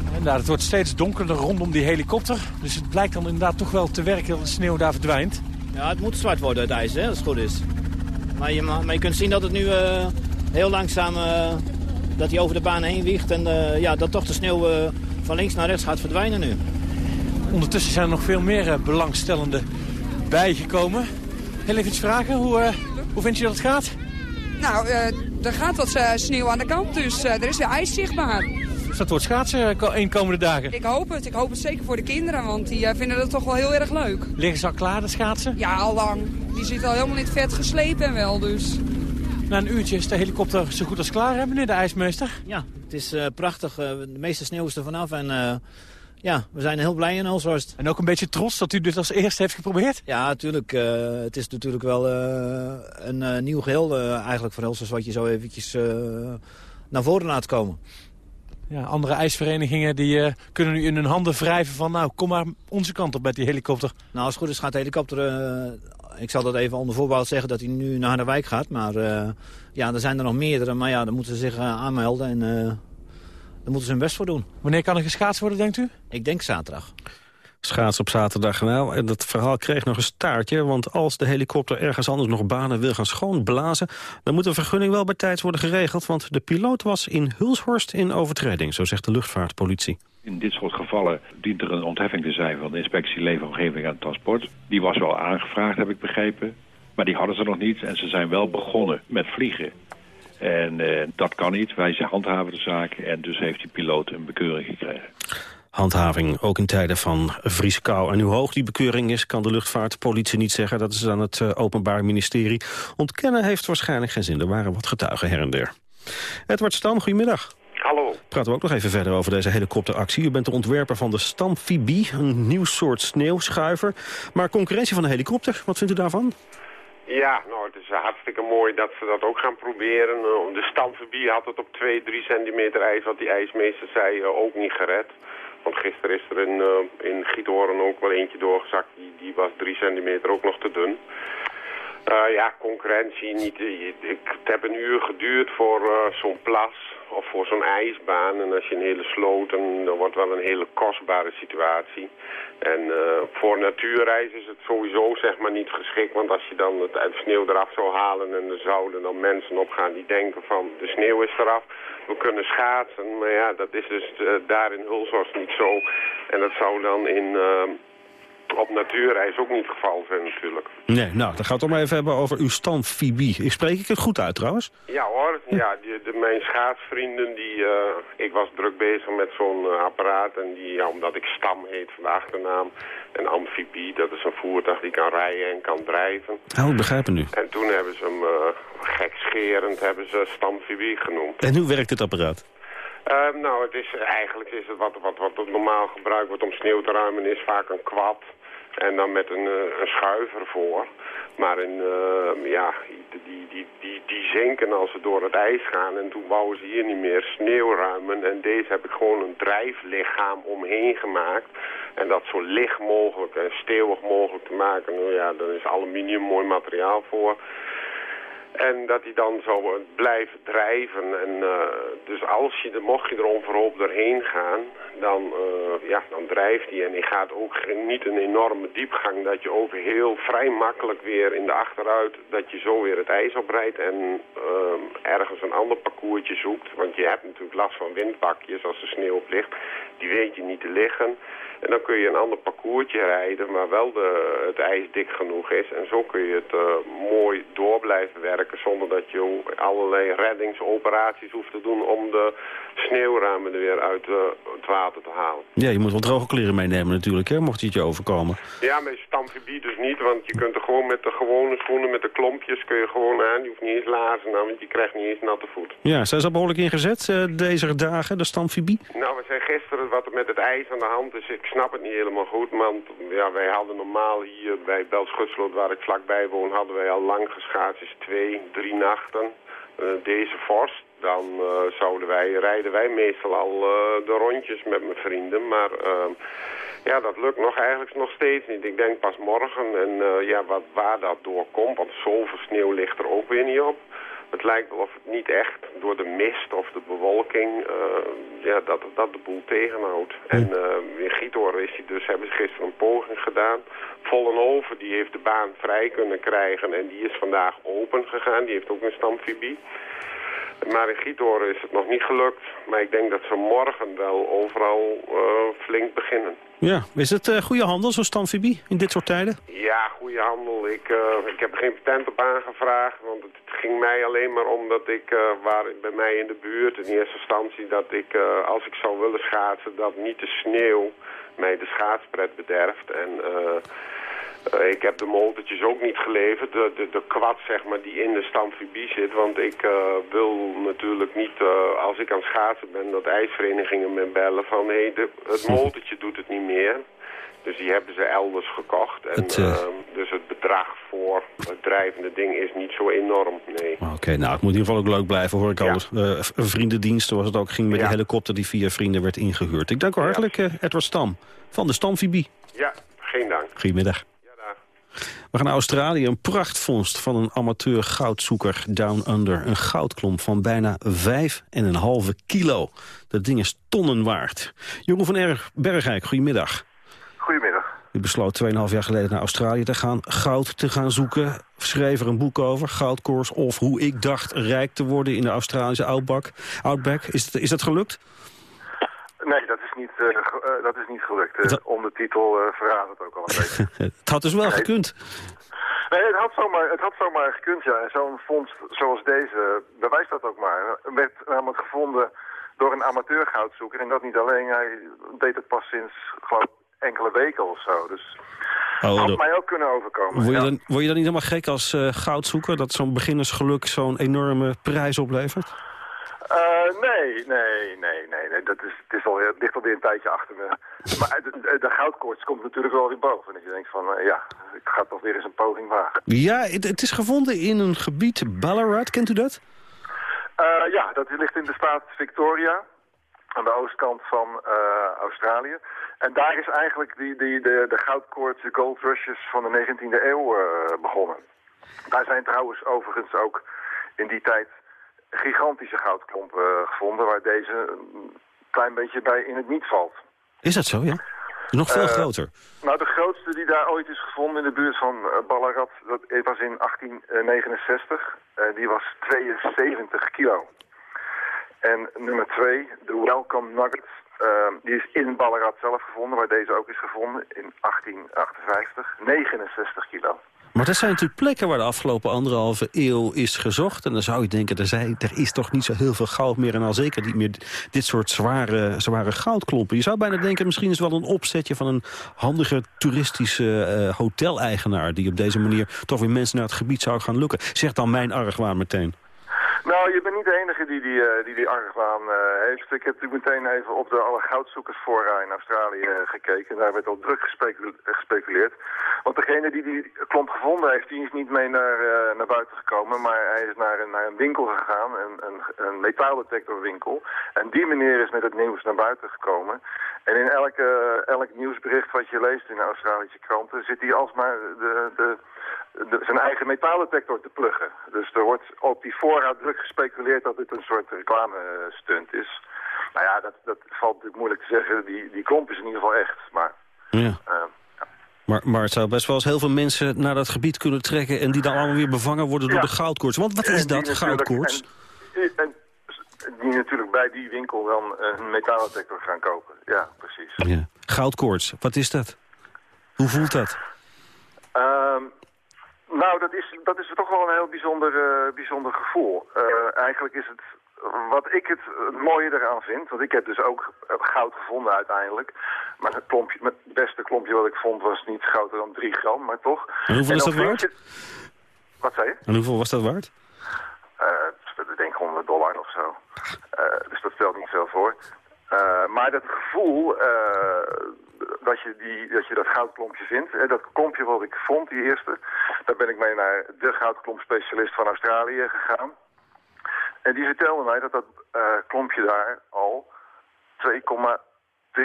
Inderdaad, het wordt steeds donkerder rondom die helikopter. Dus het blijkt dan inderdaad toch wel te werken dat de sneeuw daar verdwijnt. Ja, het moet zwart worden, het ijs, hè, als het goed is. Maar je, maar je kunt zien dat het nu uh, heel langzaam uh, dat hij over de baan heen wiegt. En uh, ja, dat toch de sneeuw van links naar rechts gaat verdwijnen nu. Ondertussen zijn er nog veel meer belangstellenden bijgekomen. Heel even iets vragen, hoe, hoe vind je dat het gaat? Nou, er gaat wat sneeuw aan de kant, dus er is weer ijs zichtbaar. Dus dat wordt schaatsen één komende dagen? Ik hoop het. Ik hoop het zeker voor de kinderen, want die vinden het toch wel heel erg leuk. Liggen ze al klaar, de schaatsen? Ja, al lang. Die zitten al helemaal in het vet geslepen en wel, dus... Na een uurtje is de helikopter zo goed als klaar, hè, meneer de ijsmeester? Ja, het is uh, prachtig. Uh, de meeste sneeuw is er vanaf en uh, ja, we zijn heel blij in Hulshorst. En ook een beetje trots dat u dit als eerste heeft geprobeerd? Ja, natuurlijk. het is natuurlijk wel een nieuw geheel eigenlijk voor Hulshorst wat je zo eventjes naar voren laat komen. Ja, andere ijsverenigingen die kunnen nu in hun handen wrijven van... nou, kom maar onze kant op met die helikopter. Nou, als het goed is gaat de helikopter ik zal dat even onder voorbouw zeggen dat hij nu naar de wijk gaat. Maar uh, ja, er zijn er nog meerdere. Maar ja, dan moeten ze zich aanmelden en daar moeten ze hun best voor doen. Wanneer kan er geschaatst worden, denkt u? Ik denk zaterdag. Schaats op zaterdag. Nou, en dat verhaal kreeg nog een staartje. Want als de helikopter ergens anders nog banen wil gaan schoonblazen... dan moet de vergunning wel bij tijds worden geregeld. Want de piloot was in Hulshorst in overtreding, zo zegt de luchtvaartpolitie. In dit soort gevallen dient er een ontheffing te zijn van de inspectie Leefomgeving en Transport. Die was wel aangevraagd, heb ik begrepen. Maar die hadden ze nog niet en ze zijn wel begonnen met vliegen. En uh, dat kan niet, wij handhaven de zaak en dus heeft die piloot een bekeuring gekregen. Handhaving, ook in tijden van vrieskou. En hoe hoog die bekeuring is, kan de luchtvaartpolitie niet zeggen. Dat is aan het uh, Openbaar Ministerie. Ontkennen heeft waarschijnlijk geen zin. Er waren wat getuigen her en der. Edward Stam, goedemiddag. Hallo. Praten we ook nog even verder over deze helikopteractie. U bent de ontwerper van de Stamfibie, een nieuw soort sneeuwschuiver. Maar concurrentie van de helikopter, wat vindt u daarvan? Ja, nou, het is hartstikke mooi dat ze dat ook gaan proberen. Eh, de Stamfibie had het op 2, 3 centimeter ijs, wat die ijsmeester zei, eh, ook niet gered. Want gisteren is er in, uh, in Giethoorn ook wel eentje doorgezakt. Die, die was 3 centimeter ook nog te dun. Uh, ja, concurrentie niet. Het heb een uur geduurd voor uh, zo'n plas of voor zo'n ijsbaan. En als je een hele sloot, dan, dan wordt wel een hele kostbare situatie. En uh, voor natuurreis is het sowieso zeg maar niet geschikt. Want als je dan het, sneeuw eraf zou halen en er zouden dan mensen opgaan die denken van de sneeuw is eraf. We kunnen schaatsen, maar ja, dat is dus uh, daar in Hulshorst niet zo. En dat zou dan in... Uh, op natuurreis ook niet het geval zijn natuurlijk. Nee, nou, dan gaat het maar even hebben over uw stamfibie. Ik spreek ik het goed uit trouwens? Ja hoor, ja, die, de, mijn schaatsvrienden, die, eh, ik was druk bezig met zo'n eh, apparaat. En die, ja, omdat ik stam heet van de achternaam. En amfibie, dat is een voertuig die kan rijden en kan drijven. Oh, ik begrijp het nu. En toen hebben ze hem uh, gekscherend hebben ze stamfibie genoemd. En hoe werkt het apparaat? Uh, nou, het is, eigenlijk is het wat, wat, wat normaal gebruikt wordt om sneeuw te ruimen, is vaak een kwad. En dan met een, een schuiver voor. Maar in, uh, ja, die, die, die, die zinken als ze door het ijs gaan. En toen bouwen ze hier niet meer sneeuw ruimen. En deze heb ik gewoon een drijflichaam omheen gemaakt. En dat zo licht mogelijk en stevig mogelijk te maken. Nou ja, daar is aluminium mooi materiaal voor. En dat hij dan zo blijft drijven. En uh, dus als je, mocht je er onverhoopt doorheen gaan, dan, uh, ja, dan drijft hij. En hij gaat ook niet een enorme diepgang, dat je ook heel vrij makkelijk weer in de achteruit, dat je zo weer het ijs oprijdt en ergens een ander parcoursje zoekt. Want je hebt natuurlijk last van windbakjes als er sneeuw op ligt. Die weet je niet te liggen. En dan kun je een ander parcoursje rijden, maar wel de, het ijs dik genoeg is. En zo kun je het uh, mooi door blijven werken zonder dat je allerlei reddingsoperaties hoeft te doen om de sneeuwruimen er weer uit uh, het water te halen. Ja, je moet wel droge kleren meenemen natuurlijk, hè, mocht het je overkomen. Ja, met stamgebied dus niet, want je kunt er gewoon met de gewone schoenen, met de klompjes, kun je gewoon aan. Je hoeft niet eens lazen aan, want je krijgt niet eens natte voet. Ja, zijn ze al behoorlijk ingezet uh, deze dagen, de stamfibie? Nou, we zijn gisteren wat er met het ijs aan de hand is. Ik snap het niet helemaal goed, want ja, wij hadden normaal hier bij Belschutslot, waar ik vlakbij woon, hadden wij al lang geschaatst, twee, drie nachten. Uh, deze vorst, dan uh, zouden wij, rijden wij meestal al uh, de rondjes met mijn vrienden. Maar uh, ja, dat lukt nog eigenlijk nog steeds niet. Ik denk pas morgen en ja, wat, waar dat door komt, want zoveel sneeuw ligt er ook weer niet op. Het lijkt wel of het niet echt door de mist of de bewolking ja, dat, dat de boel tegenhoudt. En in Giethoorn is hij dus, hebben ze gisteren een poging gedaan. Vollenhoven die heeft de baan vrij kunnen krijgen en die is vandaag open gegaan. Die heeft ook een stamfibie. Maar in Giethoorn is het nog niet gelukt. Maar ik denk dat ze morgen wel overal uh, flink beginnen. Ja, is het uh, goede handel, zo'n stamfibie, in dit soort tijden? Ja, goede handel. Ik, uh, ik heb geen patent op aangevraagd. Want het ging mij alleen maar om dat ik, waar bij mij in de buurt, in eerste instantie, dat ik, als ik zou willen schaatsen, dat niet de sneeuw mij de schaatspret bederft. En... Uh, ik heb de moltertjes ook niet geleverd, de, de, de kwad zeg maar die in de stamfibie zit. Want ik wil natuurlijk niet, als ik aan schaatsen ben, dat ijsverenigingen me bellen van... hé, het moltertje doet het niet meer. Dus die hebben ze elders gekocht. En, het, dus het bedrag voor het drijvende ding is niet zo enorm, nee. Oké, okay, nou, het moet in ieder geval ook leuk blijven, hoor ik ja. al. een vriendendienst, zoals het ook ging met ja. die helikopter die via vrienden werd ingehuurd. Ik dank u hartelijk, Edward Stam, van de Stamfibie. Ja, geen dank. Goedemiddag. We gaan naar Australië. Een prachtvondst van een amateur goudzoeker Down Under. Een goudklomp van bijna 5,5 kilo. Dat ding is tonnen waard. Jeroen van Erg Bergijk, goedemiddag. U besloot 2,5 jaar geleden naar Australië te gaan. Goud te gaan zoeken. Schreef er een boek over. Goudkoers of hoe ik dacht rijk te worden in de Australische outback. outback. Is, het, is dat gelukt? Nee, dat is niet, uh, uh, dat is niet gelukt. Uh, ondertitel verraadt het ook al een beetje. het had dus wel nee. gekund. Nee, het had zomaar, het had zomaar gekund, ja. En zo'n vondst zoals deze bewijst dat ook maar. werd namelijk gevonden door een amateurgoudzoeker. En dat niet alleen, hij deed het pas sinds, geloof enkele weken of zo. Dus oh, had mij ook kunnen overkomen. Word je, dan, word je dan niet helemaal gek als goudzoeker... dat zo'n beginnersgeluk zo'n enorme prijs oplevert? Uh, nee, nee, nee, nee, nee. Dat is, het is al, het ligt alweer een tijdje achter me. Maar de, de goudkoorts komt natuurlijk wel weer boven. Dat je denkt van, uh, ja, ik ga toch weer eens een poging wagen. Ja, het, het is gevonden in een gebied, Ballarat, kent u dat? Uh, ja, dat ligt in de staat Victoria, aan de oostkant van Australië. En daar is eigenlijk die, die, de, de goudkoorts, de gold rushes van de 19e eeuw begonnen. Daar zijn trouwens overigens ook in die tijd gigantische goudklompen uh, gevonden... waar deze een klein beetje bij in het niet valt. Is dat zo, ja? Nog veel uh, groter? Nou, de grootste die daar ooit is gevonden in de buurt van Ballarat... dat was in 1869. die was 72 kilo. En nummer twee, de Welcome Nugget... Ehm, die is in Ballarat zelf gevonden, waar deze ook is gevonden, in 1858. 69 kilo. Maar dat zijn natuurlijk plekken waar de afgelopen anderhalve eeuw is gezocht. En dan zou je denken, er, zijn, is toch niet zo heel veel goud meer... en al zeker niet meer dit soort zware, zware goudklompen. Je zou bijna denken, misschien is het wel een opzetje... van een handige toeristische uh, hoteleigenaar... die op deze manier toch weer mensen naar het gebied zou gaan lukken. Zeg dan mijn argwaan meteen. Nou, je bent niet de enige die die, uh, die, die argwaan uh, heeft. Ik heb natuurlijk meteen even op de alle goudzoekersfora in Australië uh, gekeken. Daar werd al druk gespeculeerd. Want degene die die klomp gevonden heeft, die is niet mee naar, naar buiten gekomen. Maar hij is naar een, naar een winkel gegaan, een, een, een metaaldetectorwinkel. En die meneer is met het nieuws naar buiten gekomen. En in elke, elk nieuwsbericht wat je leest in de Australische kranten... zit hij alsmaar de, de, de, zijn eigen metaaldetector te pluggen. Dus er wordt op die voorraad druk gespeculeerd dat dit een soort reclame-stunt is. Nou ja, dat, dat valt natuurlijk moeilijk te zeggen. Die, die klomp is in ieder geval echt. Maar, ja. Uh, ja. Maar, maar het zou best wel eens heel veel mensen naar dat gebied kunnen trekken... en die dan allemaal weer bevangen worden door de goudkoorts. Want wat is dat, goudkoorts? En, en, die natuurlijk bij die winkel dan een metaaldetector gaan kopen. Ja, precies. Ja. Goudkoorts, wat is dat? Hoe voelt dat? Nou, dat is, dat is toch wel een heel bijzonder, uh, bijzonder gevoel. Uh, eigenlijk is het, wat ik het, het mooie eraan vind, want ik heb dus ook goud gevonden uiteindelijk. Maar het, klompje, het beste klompje wat ik vond was niet gouder dan 3 gram, maar toch. En hoeveel is dat waard? Je... Wat zei je? En hoeveel was dat waard? Uh, ik denk 100 dollar of zo. dus dat stelt niet veel voor. maar dat gevoel dat je, die, dat je dat goudklompje vindt. En dat klompje wat ik vond, die eerste, daar ben ik mee naar de goudklompspecialist van Australië gegaan. En die vertelde mij dat dat uh, klompje daar al 2,3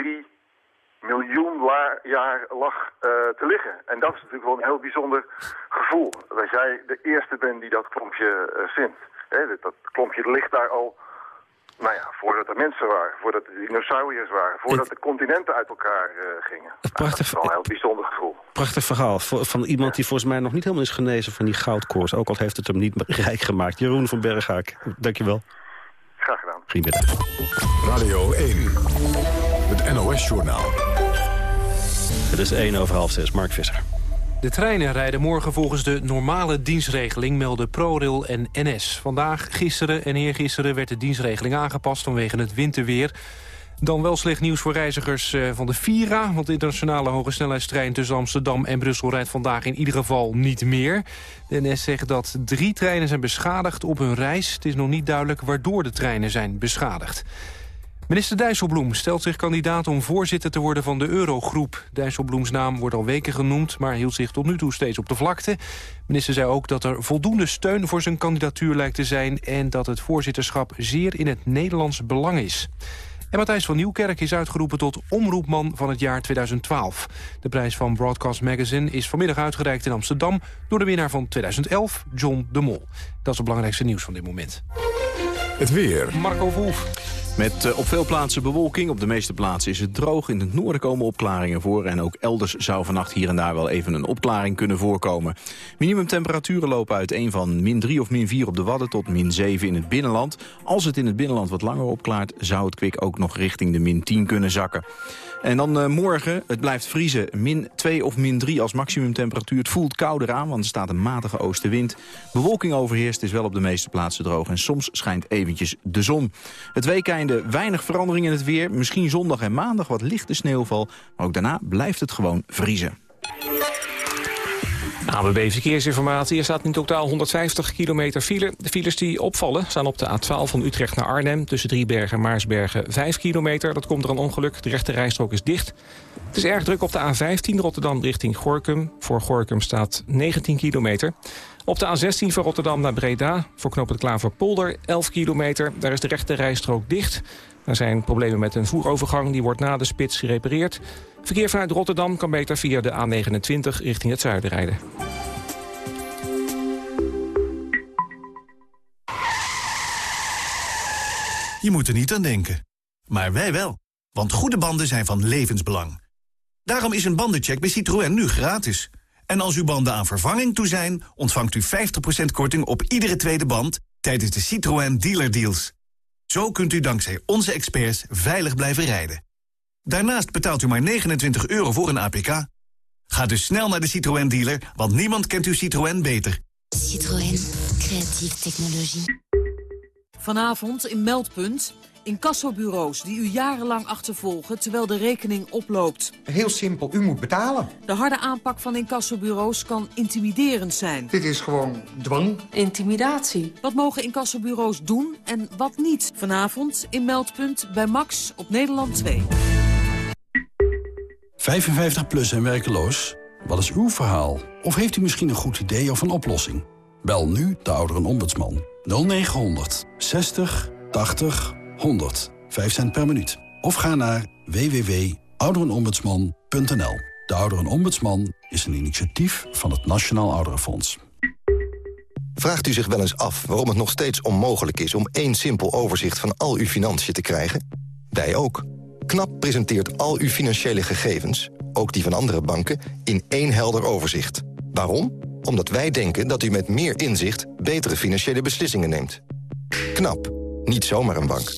miljoen jaar lag uh, te liggen. En dat is natuurlijk wel een heel bijzonder gevoel. Dat jij de eerste bent die dat klompje uh, vindt. Dat klompje ligt daar al nou ja, voordat er mensen waren, voordat er dinosauriërs waren... voordat de continenten uit elkaar uh, gingen. Prachtig, dat is wel een heel bijzonder gevoel. Prachtig verhaal van iemand die volgens mij nog niet helemaal is genezen... van die goudkoers, ook al heeft het hem niet rijk gemaakt. Jeroen van Berghaak, dankjewel. Graag gedaan. Goedemiddag. Radio 1, het NOS-journaal. Het is 1 over half 6, Mark Visser. De treinen rijden morgen volgens de normale dienstregeling, melden ProRail en NS. Vandaag, gisteren en eergisteren werd de dienstregeling aangepast vanwege het winterweer. Dan wel slecht nieuws voor reizigers eh, van de Vira... want de internationale hogesnelheidstrein tussen Amsterdam en Brussel... rijdt vandaag in ieder geval niet meer. De NS zegt dat drie treinen zijn beschadigd op hun reis. Het is nog niet duidelijk waardoor de treinen zijn beschadigd. Minister Dijsselbloem stelt zich kandidaat om voorzitter te worden van de Eurogroep. Dijsselbloems naam wordt al weken genoemd, maar hield zich tot nu toe steeds op de vlakte. Minister zei ook dat er voldoende steun voor zijn kandidatuur lijkt te zijn... en dat het voorzitterschap zeer in het Nederlands belang is. En Matthijs van Nieuwkerk is uitgeroepen tot Omroepman van het jaar 2012. De prijs van Broadcast Magazine is vanmiddag uitgereikt in Amsterdam... door de winnaar van 2011, John de Mol. Dat is het belangrijkste nieuws van dit moment. Het weer. Marco Wolf. Met uh, op veel plaatsen bewolking. Op de meeste plaatsen is het droog. In het noorden komen opklaringen voor. En ook elders zou vannacht hier en daar wel even een opklaring kunnen voorkomen. Minimumtemperaturen lopen uit een van min 3 of min 4 op de Wadden tot min 7 in het binnenland. Als het in het binnenland wat langer opklaart... zou het kwik ook nog richting de min 10 kunnen zakken. En dan uh, morgen, het blijft vriezen. Min 2 of min 3 als maximumtemperatuur. Het voelt kouder aan, want er staat een matige oostenwind. Bewolking overheerst, is wel op de meeste plaatsen droog. En soms schijnt eventjes de zon. Het weekeinde weinig verandering in het weer. Misschien zondag en maandag wat lichte sneeuwval. Maar ook daarna blijft het gewoon vriezen. ABB Verkeersinformatie. Er staat in totaal 150 kilometer file. De files die opvallen staan op de A12 van Utrecht naar Arnhem... tussen Driebergen en Maarsbergen 5 kilometer. Dat komt er een ongeluk. De rechte rijstrook is dicht. Het is erg druk op de A15 Rotterdam richting Gorkum. Voor Gorkum staat 19 kilometer. Op de A16 van Rotterdam naar Breda, voor knoop het Klaverpolder, 11 kilometer. Daar is de rechte rijstrook dicht. Er zijn problemen met een voerovergang, die wordt na de spits gerepareerd. Verkeer vanuit Rotterdam kan beter via de A29 richting het zuiden rijden. Je moet er niet aan denken. Maar wij wel. Want goede banden zijn van levensbelang. Daarom is een bandencheck bij Citroën nu gratis. En als uw banden aan vervanging toe zijn... ontvangt u 50% korting op iedere tweede band... tijdens de Citroën Dealer Deals. Zo kunt u dankzij onze experts veilig blijven rijden. Daarnaast betaalt u maar 29 euro voor een APK. Ga dus snel naar de Citroën dealer, want niemand kent uw Citroën beter. Citroën, creatieve technologie. Vanavond in Meldpunt. Incassobureaus die u jarenlang achtervolgen terwijl de rekening oploopt. Heel simpel, u moet betalen. De harde aanpak van incassobureaus kan intimiderend zijn. Dit is gewoon dwang. Intimidatie. Wat mogen incassobureaus doen en wat niet? Vanavond in Meldpunt bij Max op Nederland 2. 55 plus en werkeloos? Wat is uw verhaal? Of heeft u misschien een goed idee of een oplossing? Bel nu de ouderenombudsman 0900 60 80 100. 5 cent per minuut. Of ga naar www.ouderenombudsman.nl. De Ouderenombudsman is een initiatief van het Nationaal Ouderenfonds. Vraagt u zich wel eens af waarom het nog steeds onmogelijk is... om één simpel overzicht van al uw financiën te krijgen? Wij ook. KNAP presenteert al uw financiële gegevens, ook die van andere banken... in één helder overzicht. Waarom? Omdat wij denken dat u met meer inzicht... betere financiële beslissingen neemt. KNAP. Niet zomaar een bank.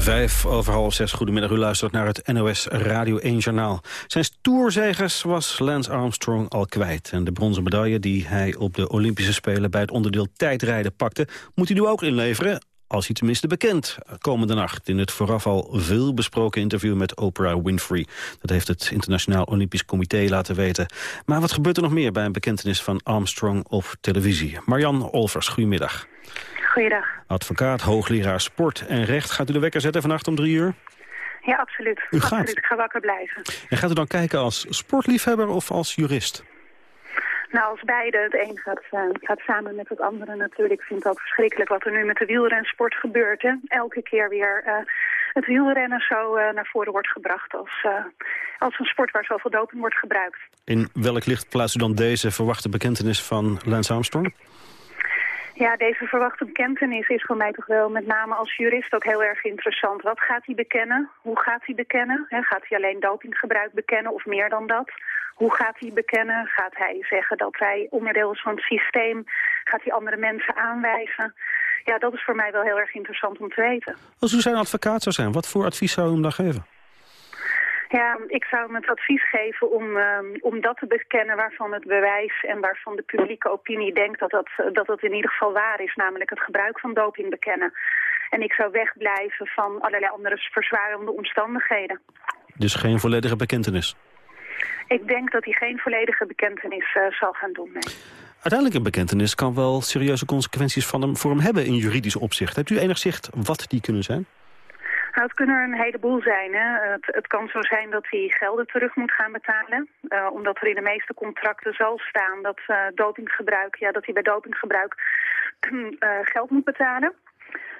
Vijf over half zes. Goedemiddag, u luistert naar het NOS Radio 1 Journaal. Zijn toerzegers was Lance Armstrong al kwijt. En de bronzen medaille die hij op de Olympische Spelen... bij het onderdeel tijdrijden pakte, moet hij nu ook inleveren als hij tenminste bekend. Komende nacht in het vooraf al veel besproken interview met Oprah Winfrey. Dat heeft het Internationaal Olympisch Comité laten weten. Maar wat gebeurt er nog meer bij een bekentenis van Armstrong op televisie? Marian Olvers, goedemiddag. Goeiedag. Advocaat, hoogleraar sport en recht. Gaat u de wekker zetten vannacht om drie uur? Ja, absoluut. U gaat? Absoluut. Ik ga wakker blijven. En gaat u dan kijken als sportliefhebber of als jurist? Nou, als beide. Het een gaat, uh, gaat samen met het andere natuurlijk. Ik vind het ook verschrikkelijk wat er nu met de wielrensport gebeurt. Hè? Elke keer weer uh, het wielrennen zo uh, naar voren wordt gebracht als, als een sport waar zoveel doping wordt gebruikt. In welk licht plaatst u dan deze verwachte bekentenis van Lance Armstrong? Ja, deze verwachte bekentenis is voor mij toch wel met name als jurist ook heel erg interessant. Wat gaat hij bekennen? Hoe gaat hij bekennen? gaat hij alleen dopinggebruik bekennen of meer dan dat? Hoe gaat hij bekennen? Gaat hij zeggen dat hij onderdeel is van het systeem? Gaat hij andere mensen aanwijzen? Ja, dat is voor mij wel heel erg interessant om te weten. Als u zijn advocaat zou zijn, wat voor advies zou u hem dan geven? Ja, ik zou hem het advies geven om, um, om dat te bekennen waarvan het bewijs en waarvan de publieke opinie denkt dat dat, dat dat in ieder geval waar is, namelijk het gebruik van doping bekennen. En ik zou wegblijven van allerlei andere verzwarende omstandigheden. Dus geen volledige bekentenis? Ik denk dat hij geen volledige bekentenis uh, zal gaan doen, nee. Uiteindelijk een bekentenis kan wel serieuze consequenties van hem, voor hem hebben in juridisch opzicht. Hebt u enig zicht wat die kunnen zijn? Nou, het kunnen er een heleboel zijn. Hè. Het, het, kan zo zijn dat hij gelden terug moet gaan betalen. Uh, omdat er in de meeste contracten zal staan dat uh, dopinggebruik, ja, dat hij bij dopinggebruik uh, geld moet betalen.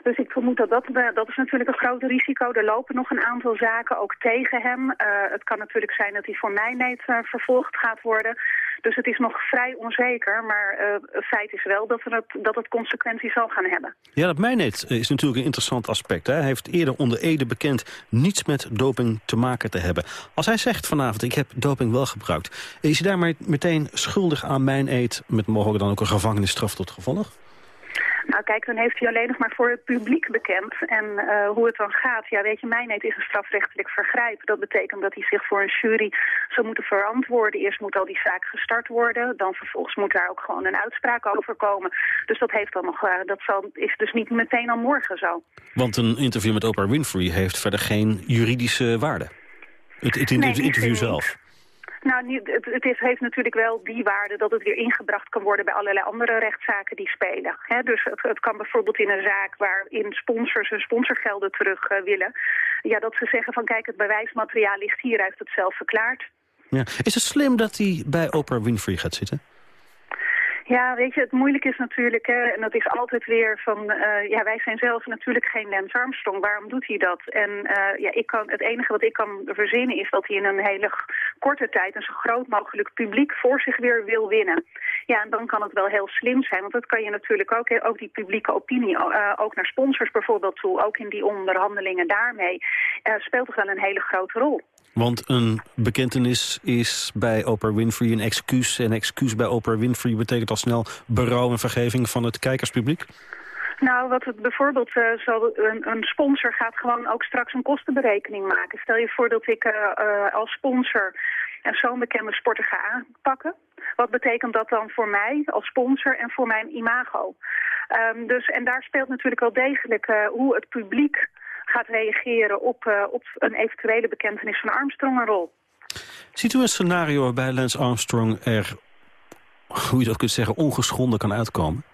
Dus ik vermoed dat dat, dat is natuurlijk een groot risico. Er lopen nog een aantal zaken ook tegen hem. Uh, het kan natuurlijk zijn dat hij voor mijnheid uh, vervolgd gaat worden. Dus het is nog vrij onzeker. Maar het feit is wel dat, het, dat het consequenties zal gaan hebben. Ja, dat mijnheid is natuurlijk een interessant aspect. Hè? Hij heeft eerder onder Ede bekend niets met doping te maken te hebben. Als hij zegt vanavond, ik heb doping wel gebruikt... is hij daar meteen schuldig aan mijn eet... met mogelijk dan ook een gevangenisstraf tot gevolg? Nou kijk, dan heeft hij alleen nog maar voor het publiek bekend. En uh, hoe het dan gaat, ja weet je, mijnheid is een strafrechtelijk vergrijp. Dat betekent dat hij zich voor een jury zou moeten verantwoorden. Eerst moet al die zaak gestart worden. Dan vervolgens moet daar ook gewoon een uitspraak over komen. Dus dat, heeft dan nog, uh, dat zal, is dus niet meteen al morgen zo. Want een interview met Oprah Winfrey heeft verder geen juridische waarde. Het, het, interview zelf. Nou, het, heeft natuurlijk wel die waarde dat het weer ingebracht kan worden bij allerlei andere rechtszaken die spelen. Dus het, kan bijvoorbeeld in een zaak waarin sponsors hun sponsorgelden terug uh, willen. Ja, dat ze zeggen van kijk, het bewijsmateriaal ligt hier, hij heeft het zelf verklaard. Ja. Is het slim dat hij bij Oprah Winfrey gaat zitten? Ja, weet je, het moeilijk is natuurlijk, hè, en dat is altijd weer van, uh, ja, wij zijn zelf natuurlijk geen Lance Armstrong. Waarom doet hij dat? En uh, ja, ik kan, het enige wat ik kan verzinnen is dat hij in een hele korte tijd een zo groot mogelijk publiek voor zich weer wil winnen. Ja, en dan kan het wel heel slim zijn, want dat kan je natuurlijk ook, ook die publieke opinie, uh, ook naar sponsors bijvoorbeeld toe, ook in die onderhandelingen daarmee, speelt toch wel een hele grote rol. Want een bekentenis is bij Oprah Winfrey een excuus. En excuus bij Oprah Winfrey betekent al snel berouw en vergeving van het kijkerspubliek? Nou, wat het bijvoorbeeld uh, een, een, sponsor gaat gewoon ook straks een kostenberekening maken. Stel je voor dat ik uh, uh, als sponsor zo'n bekende sporter ga aanpakken. Wat betekent dat dan voor mij als sponsor en voor mijn imago? Um, dus, en daar speelt natuurlijk wel degelijk hoe het publiek gaat reageren op, op een eventuele bekentenis van Armstrong een rol. Ziet u een scenario waarbij Lance Armstrong er, hoe je dat kunt zeggen, ongeschonden kan uitkomen?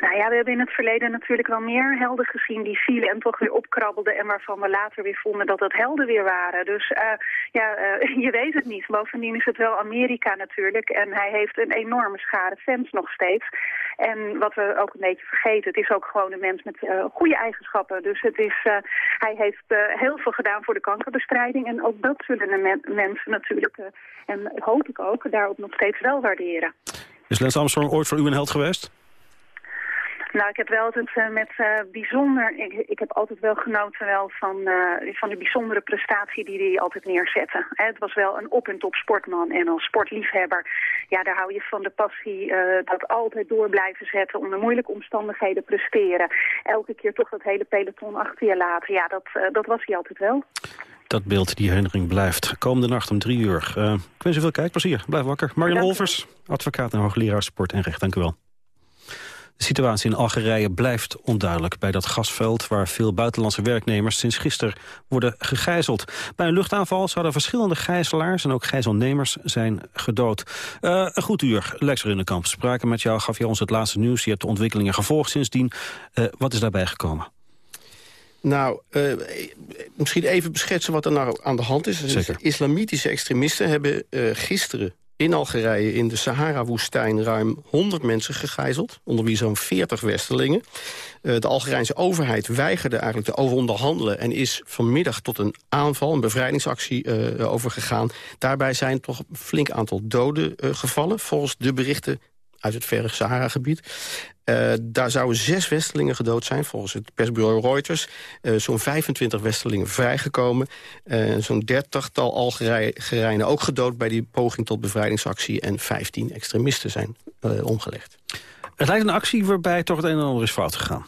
Nou ja, we hebben in het verleden natuurlijk wel meer helden gezien die vielen en toch weer opkrabbelden en waarvan we later weer vonden dat dat helden weer waren. Dus uh, ja, uh, je weet het niet. Bovendien is het wel Amerika natuurlijk en hij heeft een enorme schare fans nog steeds. En wat we ook een beetje vergeten, het is ook gewoon een mens met uh, goede eigenschappen. Dus het is, hij heeft heel veel gedaan voor de kankerbestrijding en ook dat zullen de men mensen natuurlijk, en hoop ik ook, daarop nog steeds wel waarderen. Is Lance Armstrong ooit voor u een held geweest? Nou, ik heb wel altijd uh, met uh, bijzonder... Ik, ik heb altijd wel genoten wel van, uh, van de bijzondere prestatie die hij altijd neerzette. Hè, het was wel een op- en top sportman en als sportliefhebber... ja, daar hou je van de passie dat altijd door blijven zetten... onder moeilijke omstandigheden presteren. Elke keer toch dat hele peloton achter je laten. Ja, dat, dat was hij altijd wel. Dat beeld, die herinnering blijft. Komende nacht om drie uur. ik wens u veel kijkplezier. Blijf wakker. Marjan Wolvers, advocaat en hoogleraar sport en recht. Dank u wel. De situatie in Algerije blijft onduidelijk bij dat gasveld... waar veel buitenlandse werknemers sinds gisteren worden gegijzeld. Bij een luchtaanval zouden verschillende gijzelaars en ook gijzelnemers zijn gedood. Uh, een goed uur, Lex Runnekamp. Spraken met jou, gaf je ons het laatste nieuws. Je hebt de ontwikkelingen gevolgd sindsdien. Uh, wat is daarbij gekomen? Nou, uh, misschien even beschetsen wat er nou aan de hand is. Islamitische extremisten hebben uh, gisteren in Algerije in de Sahara-woestijn ruim 100 mensen gegijzeld... onder wie zo'n 40 Westelingen. Uh, de Algerijnse overheid weigerde eigenlijk te overonderhandelen... en is vanmiddag tot een aanval, een bevrijdingsactie uh, overgegaan. Daarbij zijn toch een flink aantal doden uh, gevallen... volgens de berichten uit het verre Sahara-gebied. Uh, daar zouden zes Westelingen gedood zijn, volgens het persbureau Reuters. Uh, Zo'n 25 Westelingen vrijgekomen. Uh, Zo'n dertigtal Algerijnen ook gedood bij die poging tot bevrijdingsactie. En 15 extremisten zijn omgelegd. Het lijkt een actie waarbij toch het een en ander is fout gegaan.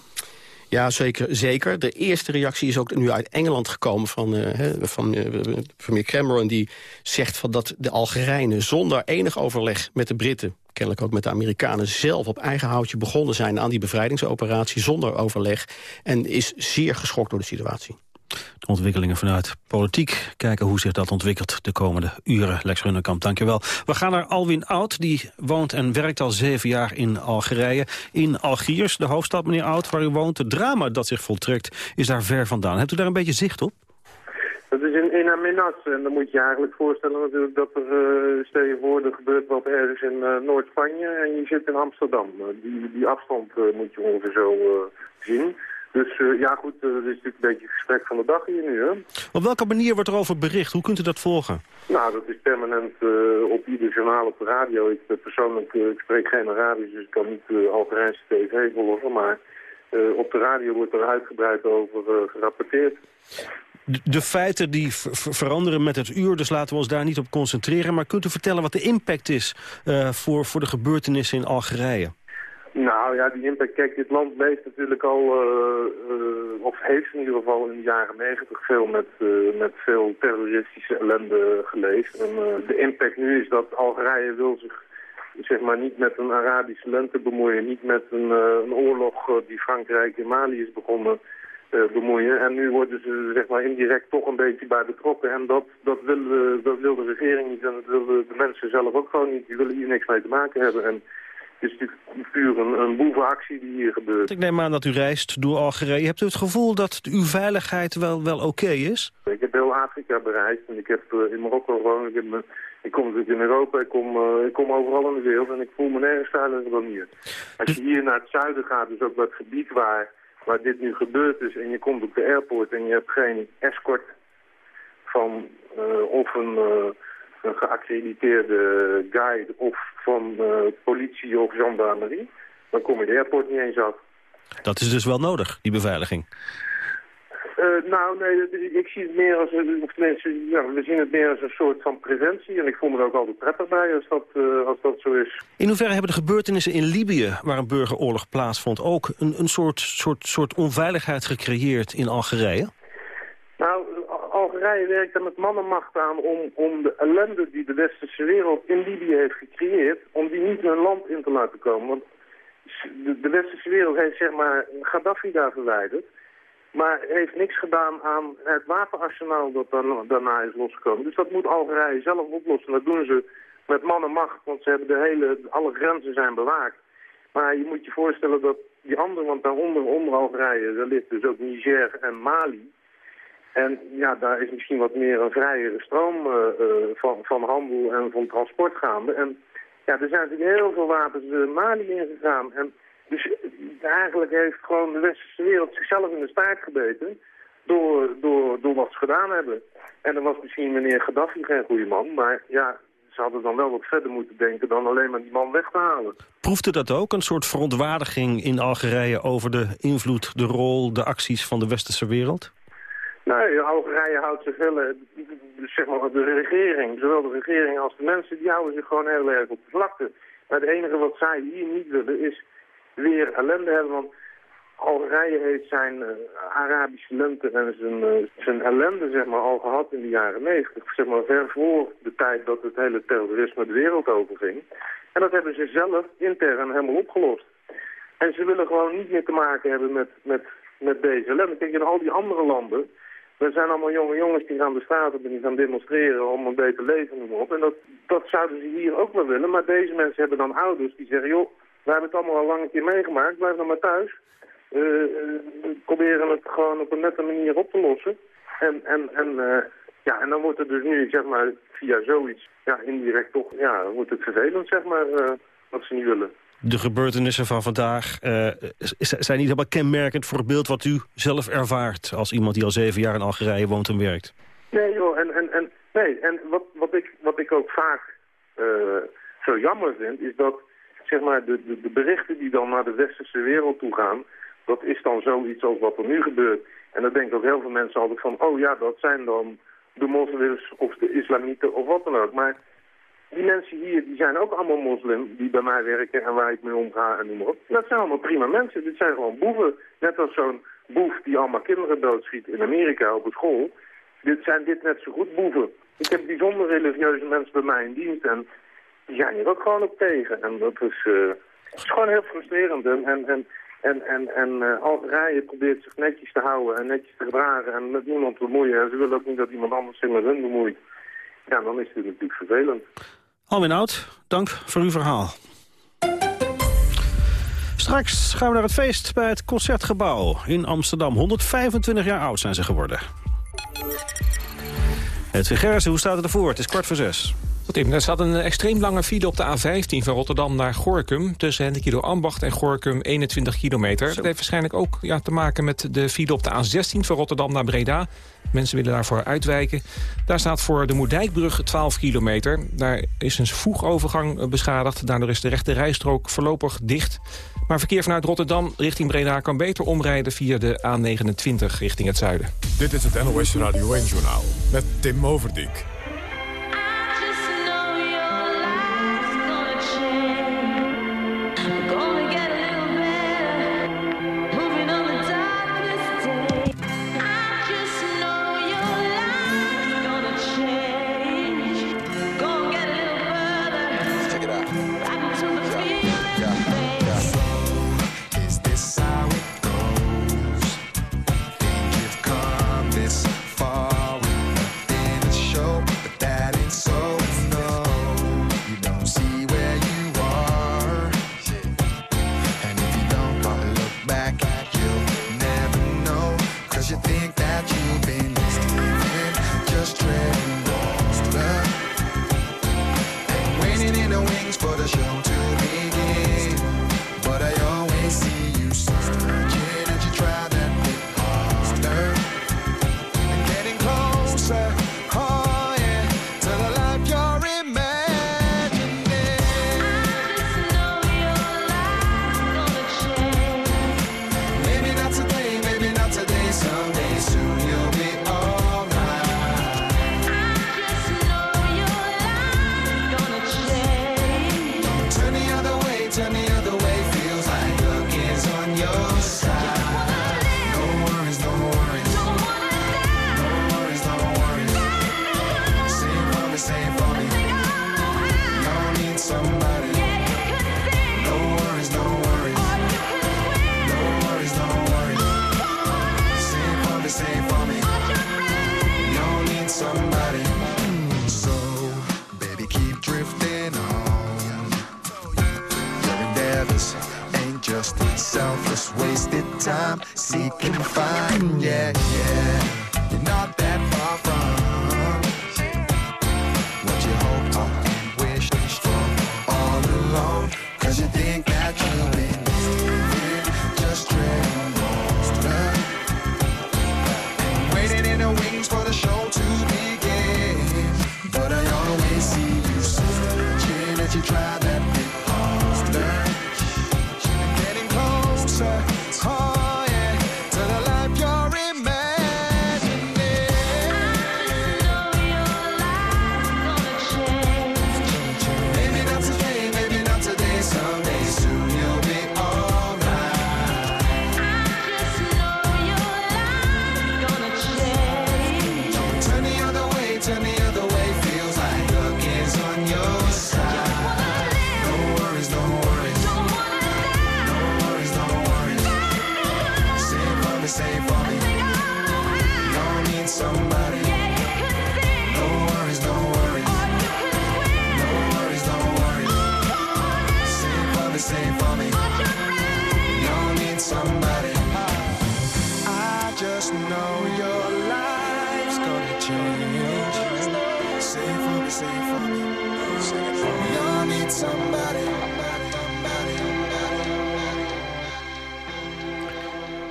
Ja, zeker. zeker. De eerste reactie is ook nu uit Engeland gekomen van, uh, van uh, premier Cameron... die zegt van dat de Algerijnen zonder enig overleg met de Britten... kennelijk ook met de Amerikanen zelf op eigen houtje begonnen zijn... aan die bevrijdingsoperatie zonder overleg. En is zeer geschokt door de situatie de ontwikkelingen vanuit politiek. Kijken hoe zich dat ontwikkelt de komende uren. Lex Runnekamp, dankjewel. We gaan naar Alwin Oud. Die woont en werkt al zeven jaar in Algerije. In Algiers, de hoofdstad, meneer Oud, waar u woont. Het drama dat zich voltrekt is daar ver vandaan. Hebt u daar een beetje zicht op? Dat is in, Amenas. En dan moet je eigenlijk voorstellen natuurlijk dat er, uh, stel je voor, er gebeurt wat ergens in uh, Noord-Spanje en je zit in Amsterdam. Uh, die, die afstand moet je ongeveer zo zien. Dus uh, ja goed, uh, dat is natuurlijk een beetje het gesprek van de dag hier nu. Hè? Op welke manier wordt er over bericht? Hoe kunt u dat volgen? Nou, dat is permanent uh, op ieder journaal op de radio. Ik persoonlijk ik spreek geen Arabisch, dus ik kan niet Algerijnse tv volgen. Maar op de radio wordt er uitgebreid over gerapporteerd. De, de feiten die veranderen met het uur, dus laten we ons daar niet op concentreren. Maar kunt u vertellen wat de impact is voor, voor de gebeurtenissen in Algerije? Nou ja, die impact. Kijk, dit land leeft natuurlijk al, uh, uh, of heeft in ieder geval in de jaren negentig veel met, uh, met veel terroristische ellende geleefd. En de impact nu is dat Algerije wil zich zeg maar niet met een Arabische lente bemoeien, niet met een, een oorlog die Frankrijk in Mali is begonnen bemoeien. En nu worden ze zeg maar indirect toch een beetje bij betrokken. En dat, dat, wil, dat wil de regering niet en dat willen de mensen zelf ook gewoon niet. Die willen hier niks mee te maken hebben. En het is natuurlijk puur een, een boevenactie die hier gebeurt. Ik neem aan dat u reist door Algerije. Hebt u het gevoel dat uw veiligheid wel, wel oké is? Ik heb heel Afrika bereisd en ik heb uh, in Marokko gewoond. Ik, heb me, ik kom natuurlijk in Europa, ik kom, uh, ik kom overal in de wereld en ik voel me nergens veiliger dan hier. Als je hier naar het zuiden gaat, dus ook dat gebied waar, waar dit nu gebeurd is... en je komt op de airport en je hebt geen escort van uh, of een een geaccrediteerde guide of van uh, politie of gendarmerie, dan kom je de airport niet eens af. Dat is dus wel nodig, die beveiliging. Uh, nou, nee, ik zie het meer als, of tenminste, ja, we zien het meer als een soort van preventie. En ik voel me er ook altijd prettig bij als dat, uh, als dat zo is. In hoeverre hebben de gebeurtenissen in Libië, waar een burgeroorlog plaatsvond, ook een, een soort, soort, soort onveiligheid gecreëerd in Algerije? Algerije werkt er met mannenmacht aan om, om de ellende die de westerse wereld in Libië heeft gecreëerd, om die niet hun land in te laten komen. Want de, de westerse wereld heeft zeg maar Gaddafi daar verwijderd. Maar heeft niks gedaan aan het wapenarsenaal dat daarna is losgekomen. Dus dat moet Algerije zelf oplossen. Dat doen ze met man en macht, want ze hebben de hele, alle grenzen zijn bewaakt. Maar je moet je voorstellen dat die anderen, want daaronder, onder Algerije, daar ligt dus ook Niger en Mali. En ja, daar is misschien wat meer een vrijere stroom uh, uh, van, van handel en van transport gaande. En ja, er zijn natuurlijk heel veel wapens uh, Mali ingegaan. En dus eigenlijk heeft gewoon de westerse wereld zichzelf in de staart gebeten door, door, door wat ze gedaan hebben. En dan was misschien meneer Gaddafi geen goede man, maar ja, ze hadden dan wel wat verder moeten denken dan alleen maar die man weg te halen. Proefde dat ook, een soort verontwaardiging in Algerije over de invloed, de rol, de acties van de westerse wereld? Nee, Algerije houdt zich heel, zeg maar, de regering, zowel de regering als de mensen, die houden zich gewoon heel erg op de vlakte. Maar het enige wat zij hier niet willen is weer ellende hebben. Want Algerije heeft zijn uh, Arabische lente en zijn, uh, zijn ellende zeg maar, al gehad in de jaren negentig. Zeg maar ver voor de tijd dat het hele terrorisme de wereld overging. En dat hebben ze zelf intern helemaal opgelost. En ze willen gewoon niet meer te maken hebben met, met, met deze ellende. Kijk, in al die andere landen, er zijn allemaal jonge jongens die gaan de straat op en die gaan demonstreren om een beter leven op. En dat, dat zouden ze hier ook wel willen. Maar deze mensen hebben dan ouders die zeggen, joh, we hebben het allemaal al lang een keer meegemaakt. Blijf dan maar thuis. Uh, we proberen het gewoon op een nette manier op te lossen. En, en, en, uh, ja, en dan wordt het dus nu, zeg maar, via zoiets, ja, indirect toch, ja, wordt het vervelend, zeg maar, wat ze niet willen. De gebeurtenissen van vandaag zijn niet helemaal kenmerkend voor het beeld wat u zelf ervaart... als iemand die al zeven jaar in Algerije woont en werkt. Nee, joh, en, en, en, nee, en wat, wat, ik, wat ik ook vaak zo jammer vind, is dat zeg maar, de, de, de, berichten die dan naar de westerse wereld toe gaan, dat is dan zoiets als wat er nu gebeurt. En dan denken ook heel veel mensen altijd van, oh ja, dat zijn dan de moslims of de islamieten of wat dan ook. Maar die mensen hier, die zijn ook allemaal moslim, die bij mij werken en waar ik mee omga en noem maar op. Dat zijn allemaal prima mensen. Dit zijn gewoon boeven. Net als zo'n boef die allemaal kinderen doodschiet in Amerika op een school. Dit zijn dit net zo goed boeven. Ik heb bijzonder religieuze mensen bij mij in dienst en die zijn hier ook gewoon op tegen. En dat is, is gewoon heel frustrerend. En, en, en, en, en, en uh, Algerije probeert zich netjes te houden en netjes te gedragen en met niemand te bemoeien. En ze willen ook niet dat iemand anders zich met hun bemoeit. Ja, dan is dit natuurlijk vervelend. Alwin Oud, dank voor uw verhaal. Straks gaan we naar het feest bij het Concertgebouw in Amsterdam. 125 jaar oud zijn ze geworden. Het Gersen, hoe staat het ervoor? Het is kwart voor zes. Tim, er staat een extreem lange file op de A15 van Rotterdam naar Gorkum. Tussen Hendekido Ambacht en Gorkum 21 kilometer. Dat heeft waarschijnlijk ook ja, te maken met de file op de A16 van Rotterdam naar Breda. Mensen willen daarvoor uitwijken. Daar staat voor de Moerdijkbrug 12 kilometer. Daar is een voegovergang beschadigd. Daardoor is de rechte rijstrook voorlopig dicht. Maar verkeer vanuit Rotterdam richting Breda kan beter omrijden via de A29 richting het zuiden. Dit is het NOS Radio 1-journaal met Tim Overdijk.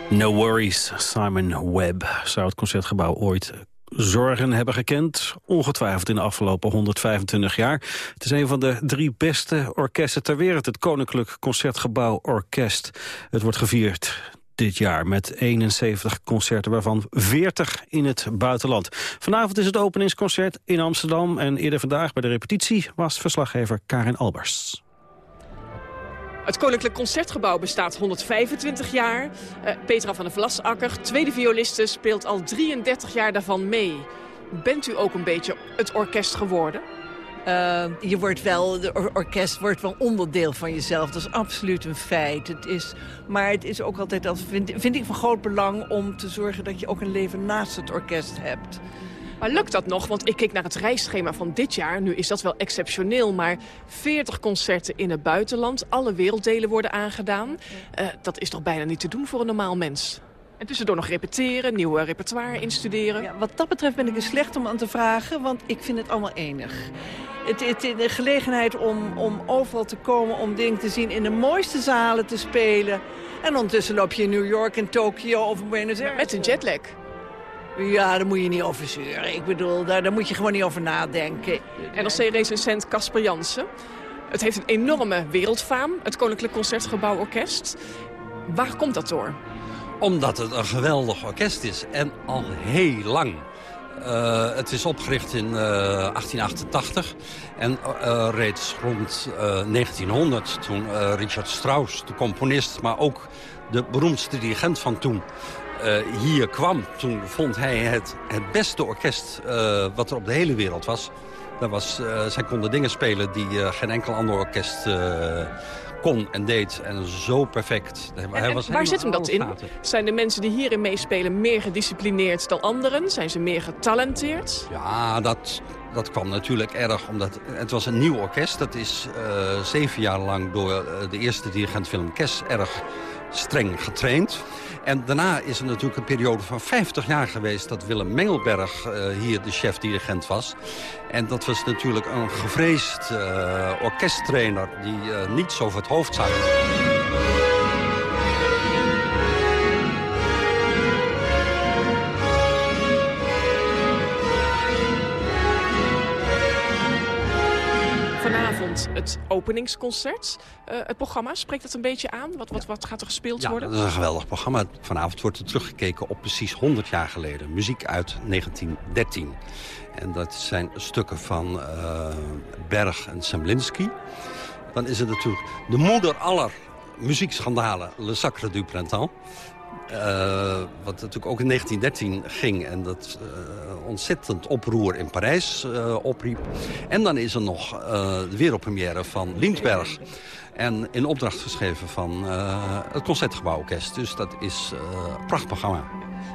No Worries, Simon Webb zou het Concertgebouw ooit zorgen hebben gekend. Ongetwijfeld in de afgelopen 125 jaar. Het is een van de drie beste orkesten ter wereld. Het Koninklijk Concertgebouw Orkest. Het wordt gevierd dit jaar met 71 concerten, waarvan 40 in het buitenland. Vanavond is het openingsconcert in Amsterdam en eerder vandaag bij de repetitie was verslaggever Karin Albers. Het Koninklijk Concertgebouw bestaat 125 jaar. Eh, Petra van der Vlasakker, tweede violiste, speelt al 33 jaar daarvan mee. Bent u ook een beetje het orkest geworden? Uh, je wordt wel, de or orkest wordt wel onderdeel van jezelf. Dat is absoluut een feit. Het is, maar het is ook altijd, als, vind, vind ik van groot belang om te zorgen dat je ook een leven naast het orkest hebt. Maar lukt dat nog? Want ik keek naar het reisschema van dit jaar. Nu is dat wel exceptioneel, maar 40 concerten in het buitenland. Alle werelddelen worden aangedaan. Uh, dat is toch bijna niet te doen voor een normaal mens? En tussendoor nog repeteren, nieuwe repertoire instuderen. Ja, wat dat betreft ben ik er slecht om aan te vragen, want ik vind het allemaal enig. Het, het, de gelegenheid om, om overal te komen, om dingen te zien, in de mooiste zalen te spelen. En ondertussen loop je in New York en Tokio of Buenos Aires. Met een jetlag. Ja, daar moet je niet over zeuren. Ik bedoel, daar, daar moet je gewoon niet over nadenken. NRC-recensent Casper Jansen. Het heeft een enorme wereldfaam, het Koninklijk Concertgebouw Orkest. Waar komt dat door? Omdat het een geweldig orkest is en al heel lang. Uh, het is opgericht in uh, 1888 en uh, reeds rond 1900 toen Richard Strauss, de componist... maar ook de beroemdste dirigent van toen, hier kwam. Toen vond hij het, het beste orkest wat er op de hele wereld was. Dat was zij konden dingen spelen die geen enkel ander orkest kon en deed. En zo perfect. En, hij was waar zit hem dat in? Zijn de mensen die hierin meespelen meer gedisciplineerd dan anderen? Zijn ze meer getalenteerd? Ja, dat, dat kwam natuurlijk erg omdat het was een nieuw orkest. Dat is uh, zeven jaar lang door uh, de eerste dirigent Willem Kes erg streng getraind. En daarna is er natuurlijk een periode van 50 jaar geweest... dat Willem Mengelberg uh, hier de chef-dirigent was. En dat was natuurlijk een gevreesd uh, orkesttrainer... die uh, niets over het hoofd zag. Het openingsconcert. Uh, het programma, spreekt dat een beetje aan? Wat, wat, wat gaat er gespeeld ja, worden? dat is een geweldig programma. Vanavond wordt er teruggekeken op precies 100 jaar geleden. Muziek uit 1913. En dat zijn stukken van uh, Berg en Semlinski. Dan is het natuurlijk de moeder aller muziekschandalen, Le Sacre du Printemps. Uh, wat natuurlijk ook in 1913 ging en dat uh, ontzettend oproer in Parijs uh, opriep. En dan is er nog de wereldpremière van Lindbergh. En in opdracht geschreven van het Concertgebouworkest. Dus dat is een prachtprogramma.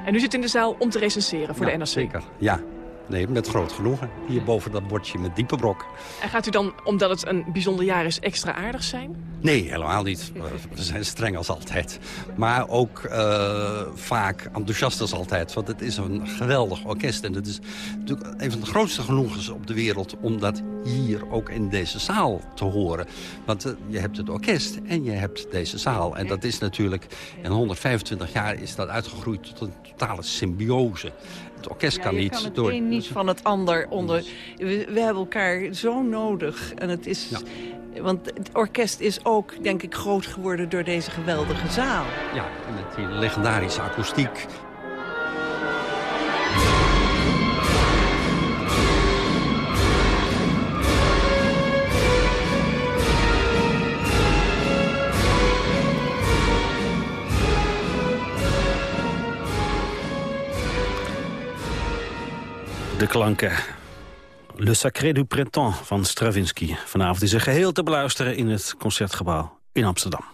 En u zit in de zaal om te recenseren voor ja, de NRC? Zeker, ja. Nee, met groot genoegen. Hier boven dat bordje met diepe brok. En gaat u dan, omdat het een bijzonder jaar is, extra aardig zijn? Nee, helemaal niet. We zijn streng als altijd. Maar ook eh, vaak enthousiast als altijd. Want het is een geweldig orkest. En het is natuurlijk een van de grootste genoegens op de wereld... om dat hier ook in deze zaal te horen. Want eh, je hebt het orkest en je hebt deze zaal. En dat is natuurlijk... in 125 jaar is dat uitgegroeid tot een totale symbiose. Het orkest kan niet kan het door... een niet van het ander onder... We, we hebben elkaar zo nodig. En het is... Want het orkest is ook, denk ik, groot geworden door deze geweldige zaal. Ja, en met die legendarische akoestiek. De klanken. Le Sacré du Printemps van Stravinsky. Vanavond is er geheel te beluisteren in het Concertgebouw in Amsterdam.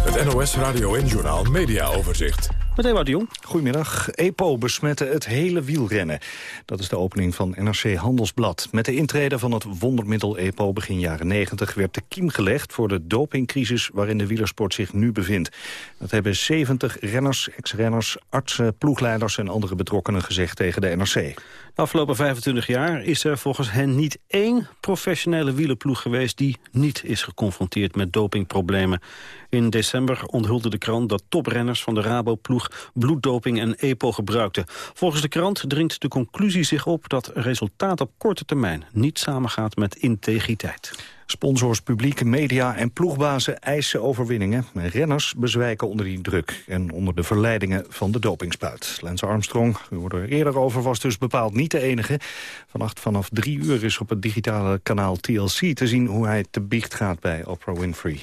Het NOS Radio en Journaal Media Overzicht. Met Ewout de Jong. Goedemiddag. EPO besmetten het hele wielrennen. Dat is de opening van NRC Handelsblad. Met de intrede van het wondermiddel EPO begin jaren 90... werd de kiem gelegd voor de dopingcrisis waarin de wielersport zich nu bevindt. Dat hebben 70 renners, ex-renners, artsen, ploegleiders... en andere betrokkenen gezegd tegen de NRC. De afgelopen 25 jaar is er volgens hen niet één professionele wielerploeg geweest... die niet is geconfronteerd met dopingproblemen. In december onthulde de krant dat toprenners van de Rabo-ploeg... bloeddoping en EPO gebruikten. Volgens de krant dringt de conclusie zich op dat resultaat op korte termijn... niet samengaat met integriteit. Sponsors, publieke media en ploegbazen eisen overwinningen. Renners bezwijken onder die druk en onder de verleidingen van de dopingspuit. Lance Armstrong, u hoorde er eerder over, was dus bepaald niet de enige. Vannacht vanaf drie uur is op het digitale kanaal TLC te zien... hoe hij te biecht gaat bij Oprah Winfrey.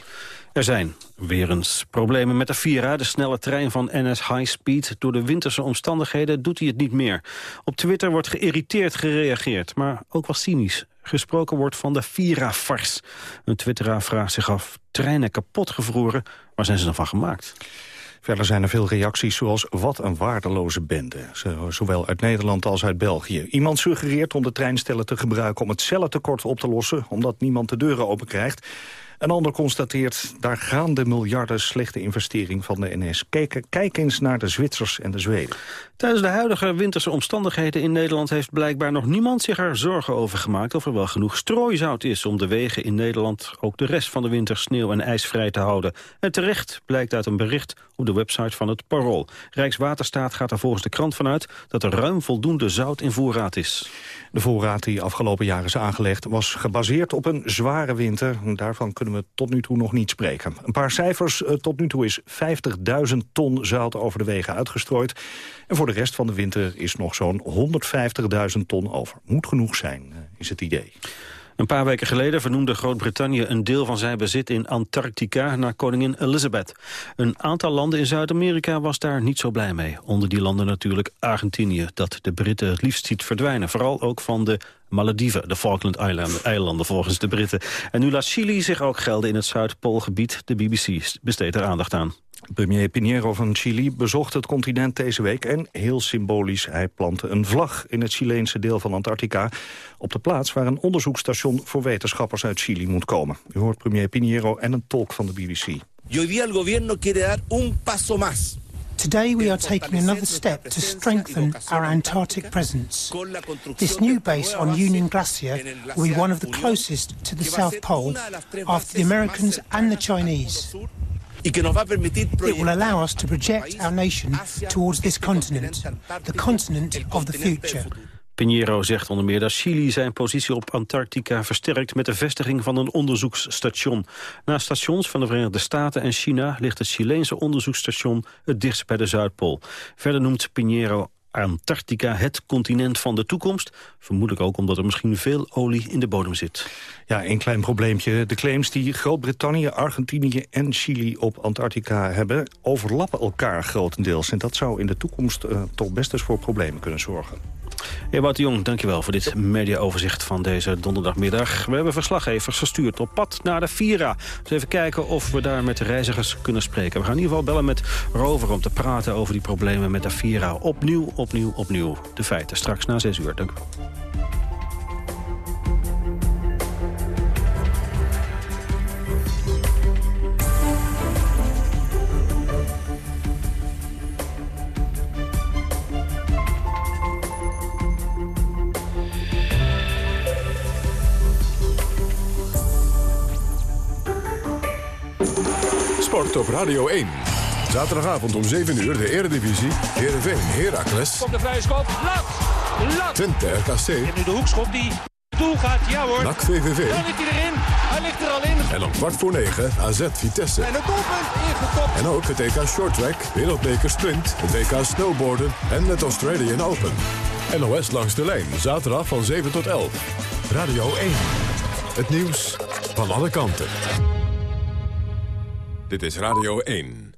Er zijn weer eens problemen met de Vira. De snelle trein van NS High Speed. Door de winterse omstandigheden doet hij het niet meer. Op Twitter wordt geïrriteerd gereageerd, maar ook wel cynisch. Gesproken wordt van de Vira-fars. Een twitteraar vraagt zich af, treinen kapot gevroren, waar zijn ze dan van gemaakt? Verder zijn er veel reacties zoals wat een waardeloze bende. Zo- Zowel uit Nederland als uit België. Iemand suggereert om de treinstellen te gebruiken om het cellentekort op te lossen... omdat niemand de deuren open krijgt. Een ander constateert, daar gaan de miljarden slechte investering van de NS. Kijk, kijk eens naar de Zwitsers en de Zweden. Tijdens de huidige winterse omstandigheden in Nederland... heeft blijkbaar nog niemand zich er zorgen over gemaakt... of er wel genoeg strooizout is om de wegen in Nederland... ook de rest van de winter sneeuw en ijsvrij te houden. En terecht blijkt uit een bericht op de website van het Parool. Rijkswaterstaat gaat er volgens de krant vanuit... dat er ruim voldoende zout in voorraad is. De voorraad die afgelopen jaar is aangelegd was gebaseerd op een zware winter. Daarvan kunnen we tot nu toe nog niet spreken. Een paar cijfers. eh, Tot nu toe is 50.000 ton zout over de wegen uitgestrooid. En de rest van de winter is nog zo'n 150.000 ton over. Moet genoeg zijn, eh, is het idee. Een paar weken geleden vernoemde Groot-Brittannië een deel van zijn bezit in Antarctica naar koningin Elizabeth. Een aantal landen in Zuid-Amerika was daar niet zo blij mee. Onder die landen natuurlijk Argentinië, dat de Britten het liefst ziet verdwijnen. Vooral ook van de Malediven, de Falkland-eilanden eilanden volgens de Britten. En nu laat Chili zich ook gelden in het Zuidpoolgebied. De BBC besteedt er aandacht aan. Premier Pinheiro van Chili bezocht het continent deze week... en heel symbolisch, hij plantte een vlag in het Chileense deel van Antarctica... op de plaats waar een onderzoeksstation voor wetenschappers uit Chili moet komen. U hoort premier Pinheiro en een tolk van de BBC. Hoy día el gobierno quiere dar un paso más. Today we are taking another step to strengthen our Antarctic presence. This new base on Union Glacier will be one of the closest to the South Pole after the Americans and the Chinese. Y que nos va a permitir It will allow us to project our nation towards this continent, the continent of the future. Pinheiro zegt onder meer dat Chili zijn positie op Antarctica versterkt met de vestiging van een onderzoeksstation. Na stations van de Verenigde Staten en China ligt het Chileense onderzoeksstation het dichtst bij de Zuidpool. Verder noemt Pinheiro Antarctica het continent van de toekomst. Vermoedelijk ook omdat er misschien veel olie in de bodem zit. Ja, een klein probleempje. De claims die Groot-Brittannië, Argentinië en Chili op Antarctica hebben... overlappen elkaar grotendeels. En dat zou in de toekomst eh, toch best eens voor problemen kunnen zorgen. Ewout de Jong, dankjewel voor dit mediaoverzicht van deze donderdagmiddag. We hebben verslaggevers gestuurd op pad naar de Vira. Dus even kijken of we daar met de reizigers kunnen spreken. We gaan in ieder geval bellen met Rover om te praten over die problemen met de Vira. Opnieuw, opnieuw, opnieuw. De feiten straks na 6 uur. Dank u wel. Sport op Radio 1. Zaterdagavond om 7 uur de Eredivisie. Heerenveen, Heracles. Komt de vrije schop. Lat! Lat! Twente, RKC. En nu de hoekschop die doel gaat. Ja hoor. NAC, VVV. Dan ligt hij erin. Hij ligt er al in. En om kwart voor 9 AZ, Vitesse. En het doelpunt ingekopt. En ook het EK Shorttrack, Wereldbeker Sprint, het WK Snowboarden en het Australian Open. NOS langs de lijn, zaterdag van 7 tot 11. Radio 1. Het nieuws van alle kanten. Dit is Radio 1.